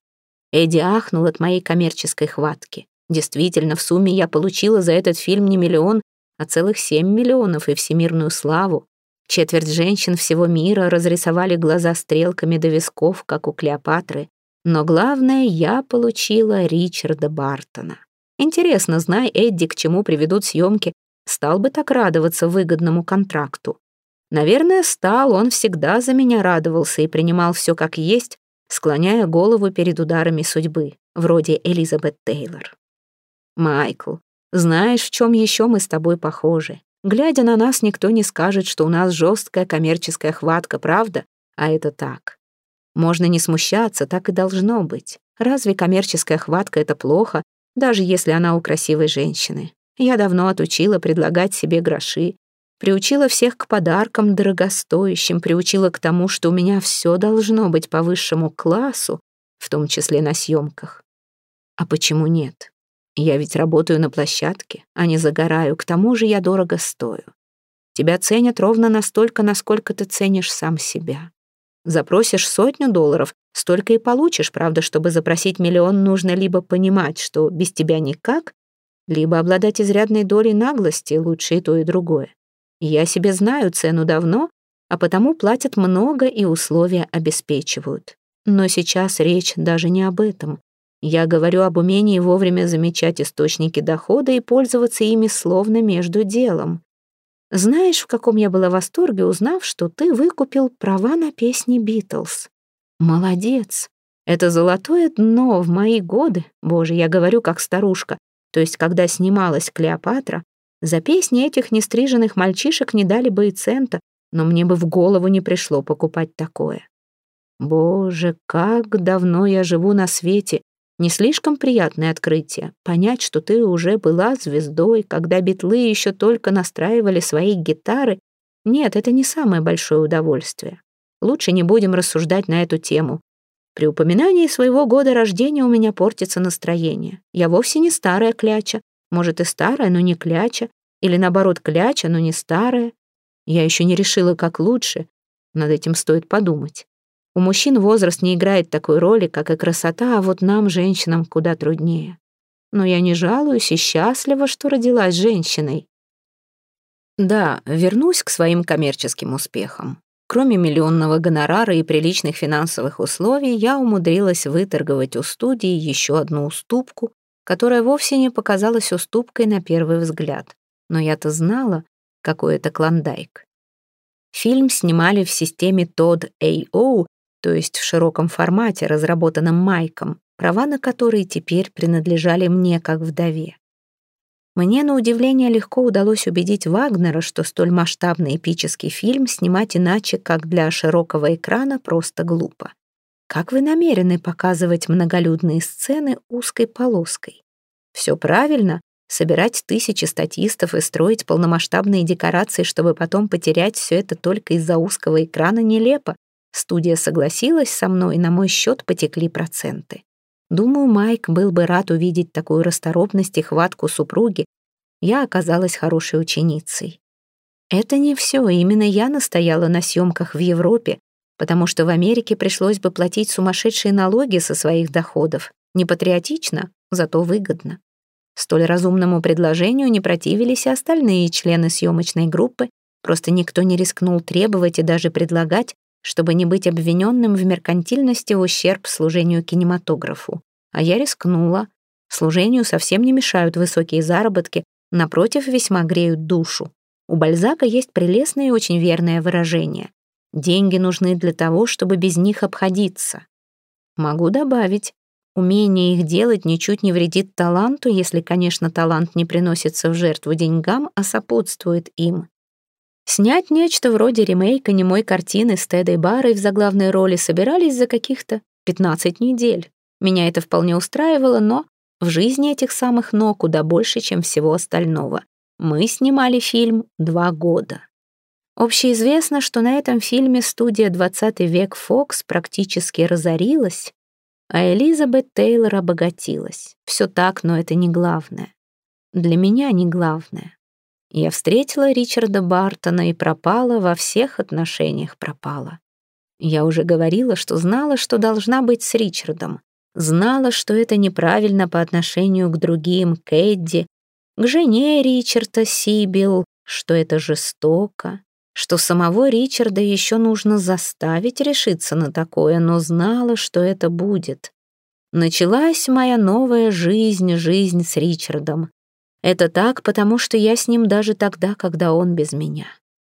Эдди ахнул от моей коммерческой хватки. Действительно, в сумме я получила за этот фильм не миллион, а целых семь миллионов и всемирную славу. Четверть женщин всего мира разрисовали глаза стрелками до висков, как у Клеопатры. Но главное, я получила Ричарда Бартона. Интересно, зная Эдди, к чему приведут съемки, стал бы так радоваться выгодному контракту. Наверное, стал, он всегда за меня радовался и принимал все как есть, склоняя голову перед ударами судьбы, вроде Элизабет Тейлор. «Майкл, знаешь, в чем еще мы с тобой похожи? Глядя на нас, никто не скажет, что у нас жесткая коммерческая хватка, правда? А это так. Можно не смущаться, так и должно быть. Разве коммерческая хватка — это плохо, даже если она у красивой женщины. Я давно отучила предлагать себе гроши, приучила всех к подаркам дорогостоящим, приучила к тому, что у меня все должно быть по высшему классу, в том числе на съемках. А почему нет? Я ведь работаю на площадке, а не загораю, к тому же я дорого стою. Тебя ценят ровно настолько, насколько ты ценишь сам себя. Запросишь сотню долларов, столько и получишь, правда, чтобы запросить миллион, нужно либо понимать, что без тебя никак, либо обладать изрядной долей наглости, лучше и то, и другое. Я себе знаю цену давно, а потому платят много и условия обеспечивают. Но сейчас речь даже не об этом. Я говорю об умении вовремя замечать источники дохода и пользоваться ими словно между делом. Знаешь, в каком я была восторге, узнав, что ты выкупил права на песни Битлз? Молодец. Это золотое дно в мои годы, боже, я говорю как старушка, то есть когда снималась Клеопатра, за песни этих нестриженных мальчишек не дали бы и цента, но мне бы в голову не пришло покупать такое. Боже, как давно я живу на свете, не слишком приятное открытие — понять, что ты уже была звездой, когда битлы еще только настраивали свои гитары. Нет, это не самое большое удовольствие. Лучше не будем рассуждать на эту тему. При упоминании своего года рождения у меня портится настроение. Я вовсе не старая кляча. Может, и старая, но не кляча. Или, наоборот, кляча, но не старая. Я еще не решила, как лучше. Над этим стоит подумать. У мужчин возраст не играет такой роли, как и красота, а вот нам, женщинам, куда труднее. Но я не жалуюсь и счастлива, что родилась женщиной. Да, вернусь к своим коммерческим успехам. Кроме миллионного гонорара и приличных финансовых условий, я умудрилась выторговать у студии еще одну уступку, которая вовсе не показалась уступкой на первый взгляд. Но я-то знала, какой это клондайк. Фильм снимали в системе Todd AO то есть в широком формате, разработанном Майком, права на которые теперь принадлежали мне как вдове. Мне, на удивление, легко удалось убедить Вагнера, что столь масштабный эпический фильм снимать иначе, как для широкого экрана, просто глупо. Как вы намерены показывать многолюдные сцены узкой полоской? Все правильно, собирать тысячи статистов и строить полномасштабные декорации, чтобы потом потерять все это только из-за узкого экрана, нелепо. Студия согласилась со мной, и на мой счет потекли проценты. Думаю, Майк был бы рад увидеть такую расторопность и хватку супруги. Я оказалась хорошей ученицей. Это не все, именно я настояла на съемках в Европе, потому что в Америке пришлось бы платить сумасшедшие налоги со своих доходов. Не патриотично, зато выгодно. Столь разумному предложению не противились и остальные члены съемочной группы, просто никто не рискнул требовать и даже предлагать, чтобы не быть обвиненным в меркантильности в ущерб служению кинематографу. А я рискнула. Служению совсем не мешают высокие заработки, напротив, весьма греют душу. У Бальзака есть прелестное и очень верное выражение. Деньги нужны для того, чтобы без них обходиться. Могу добавить, умение их делать ничуть не вредит таланту, если, конечно, талант не приносится в жертву деньгам, а сопутствует им. Снять нечто вроде ремейка немой картины с Тедой Барой в заглавной роли собирались за каких-то 15 недель. Меня это вполне устраивало, но в жизни этих самых «но» куда больше, чем всего остального. Мы снимали фильм два года. Общеизвестно, что на этом фильме студия «20 век Фокс» практически разорилась, а Элизабет Тейлор обогатилась. Все так, но это не главное. Для меня не главное. Я встретила Ричарда Бартона и пропала, во всех отношениях пропала. Я уже говорила, что знала, что должна быть с Ричардом. Знала, что это неправильно по отношению к другим, к Эдди, к жене Ричарда Сибил, что это жестоко, что самого Ричарда еще нужно заставить решиться на такое, но знала, что это будет. Началась моя новая жизнь, жизнь с Ричардом. Это так, потому что я с ним даже тогда, когда он без меня.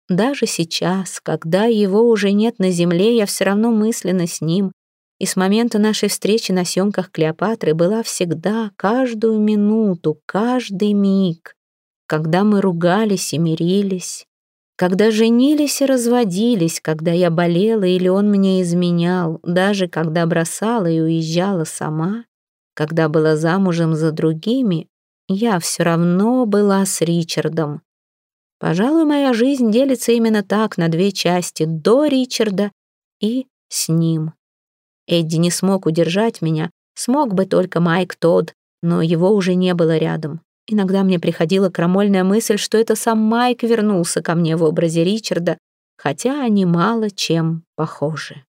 Даже сейчас, когда его уже нет на земле, я все равно мысленно с ним. И с момента нашей встречи на съемках Клеопатры была всегда, каждую минуту, каждый миг. Когда мы ругались и мирились, когда женились и разводились, когда я болела или он мне изменял, даже когда бросала и уезжала сама, Когда была замужем за другими, я все равно была с Ричардом. Пожалуй, моя жизнь делится именно так на две части — до Ричарда и с ним. Эдди не смог удержать меня, смог бы только Майк Тодд, но его уже не было рядом. Иногда мне приходила крамольная мысль, что это сам Майк вернулся ко мне в образе Ричарда, хотя они мало чем похожи.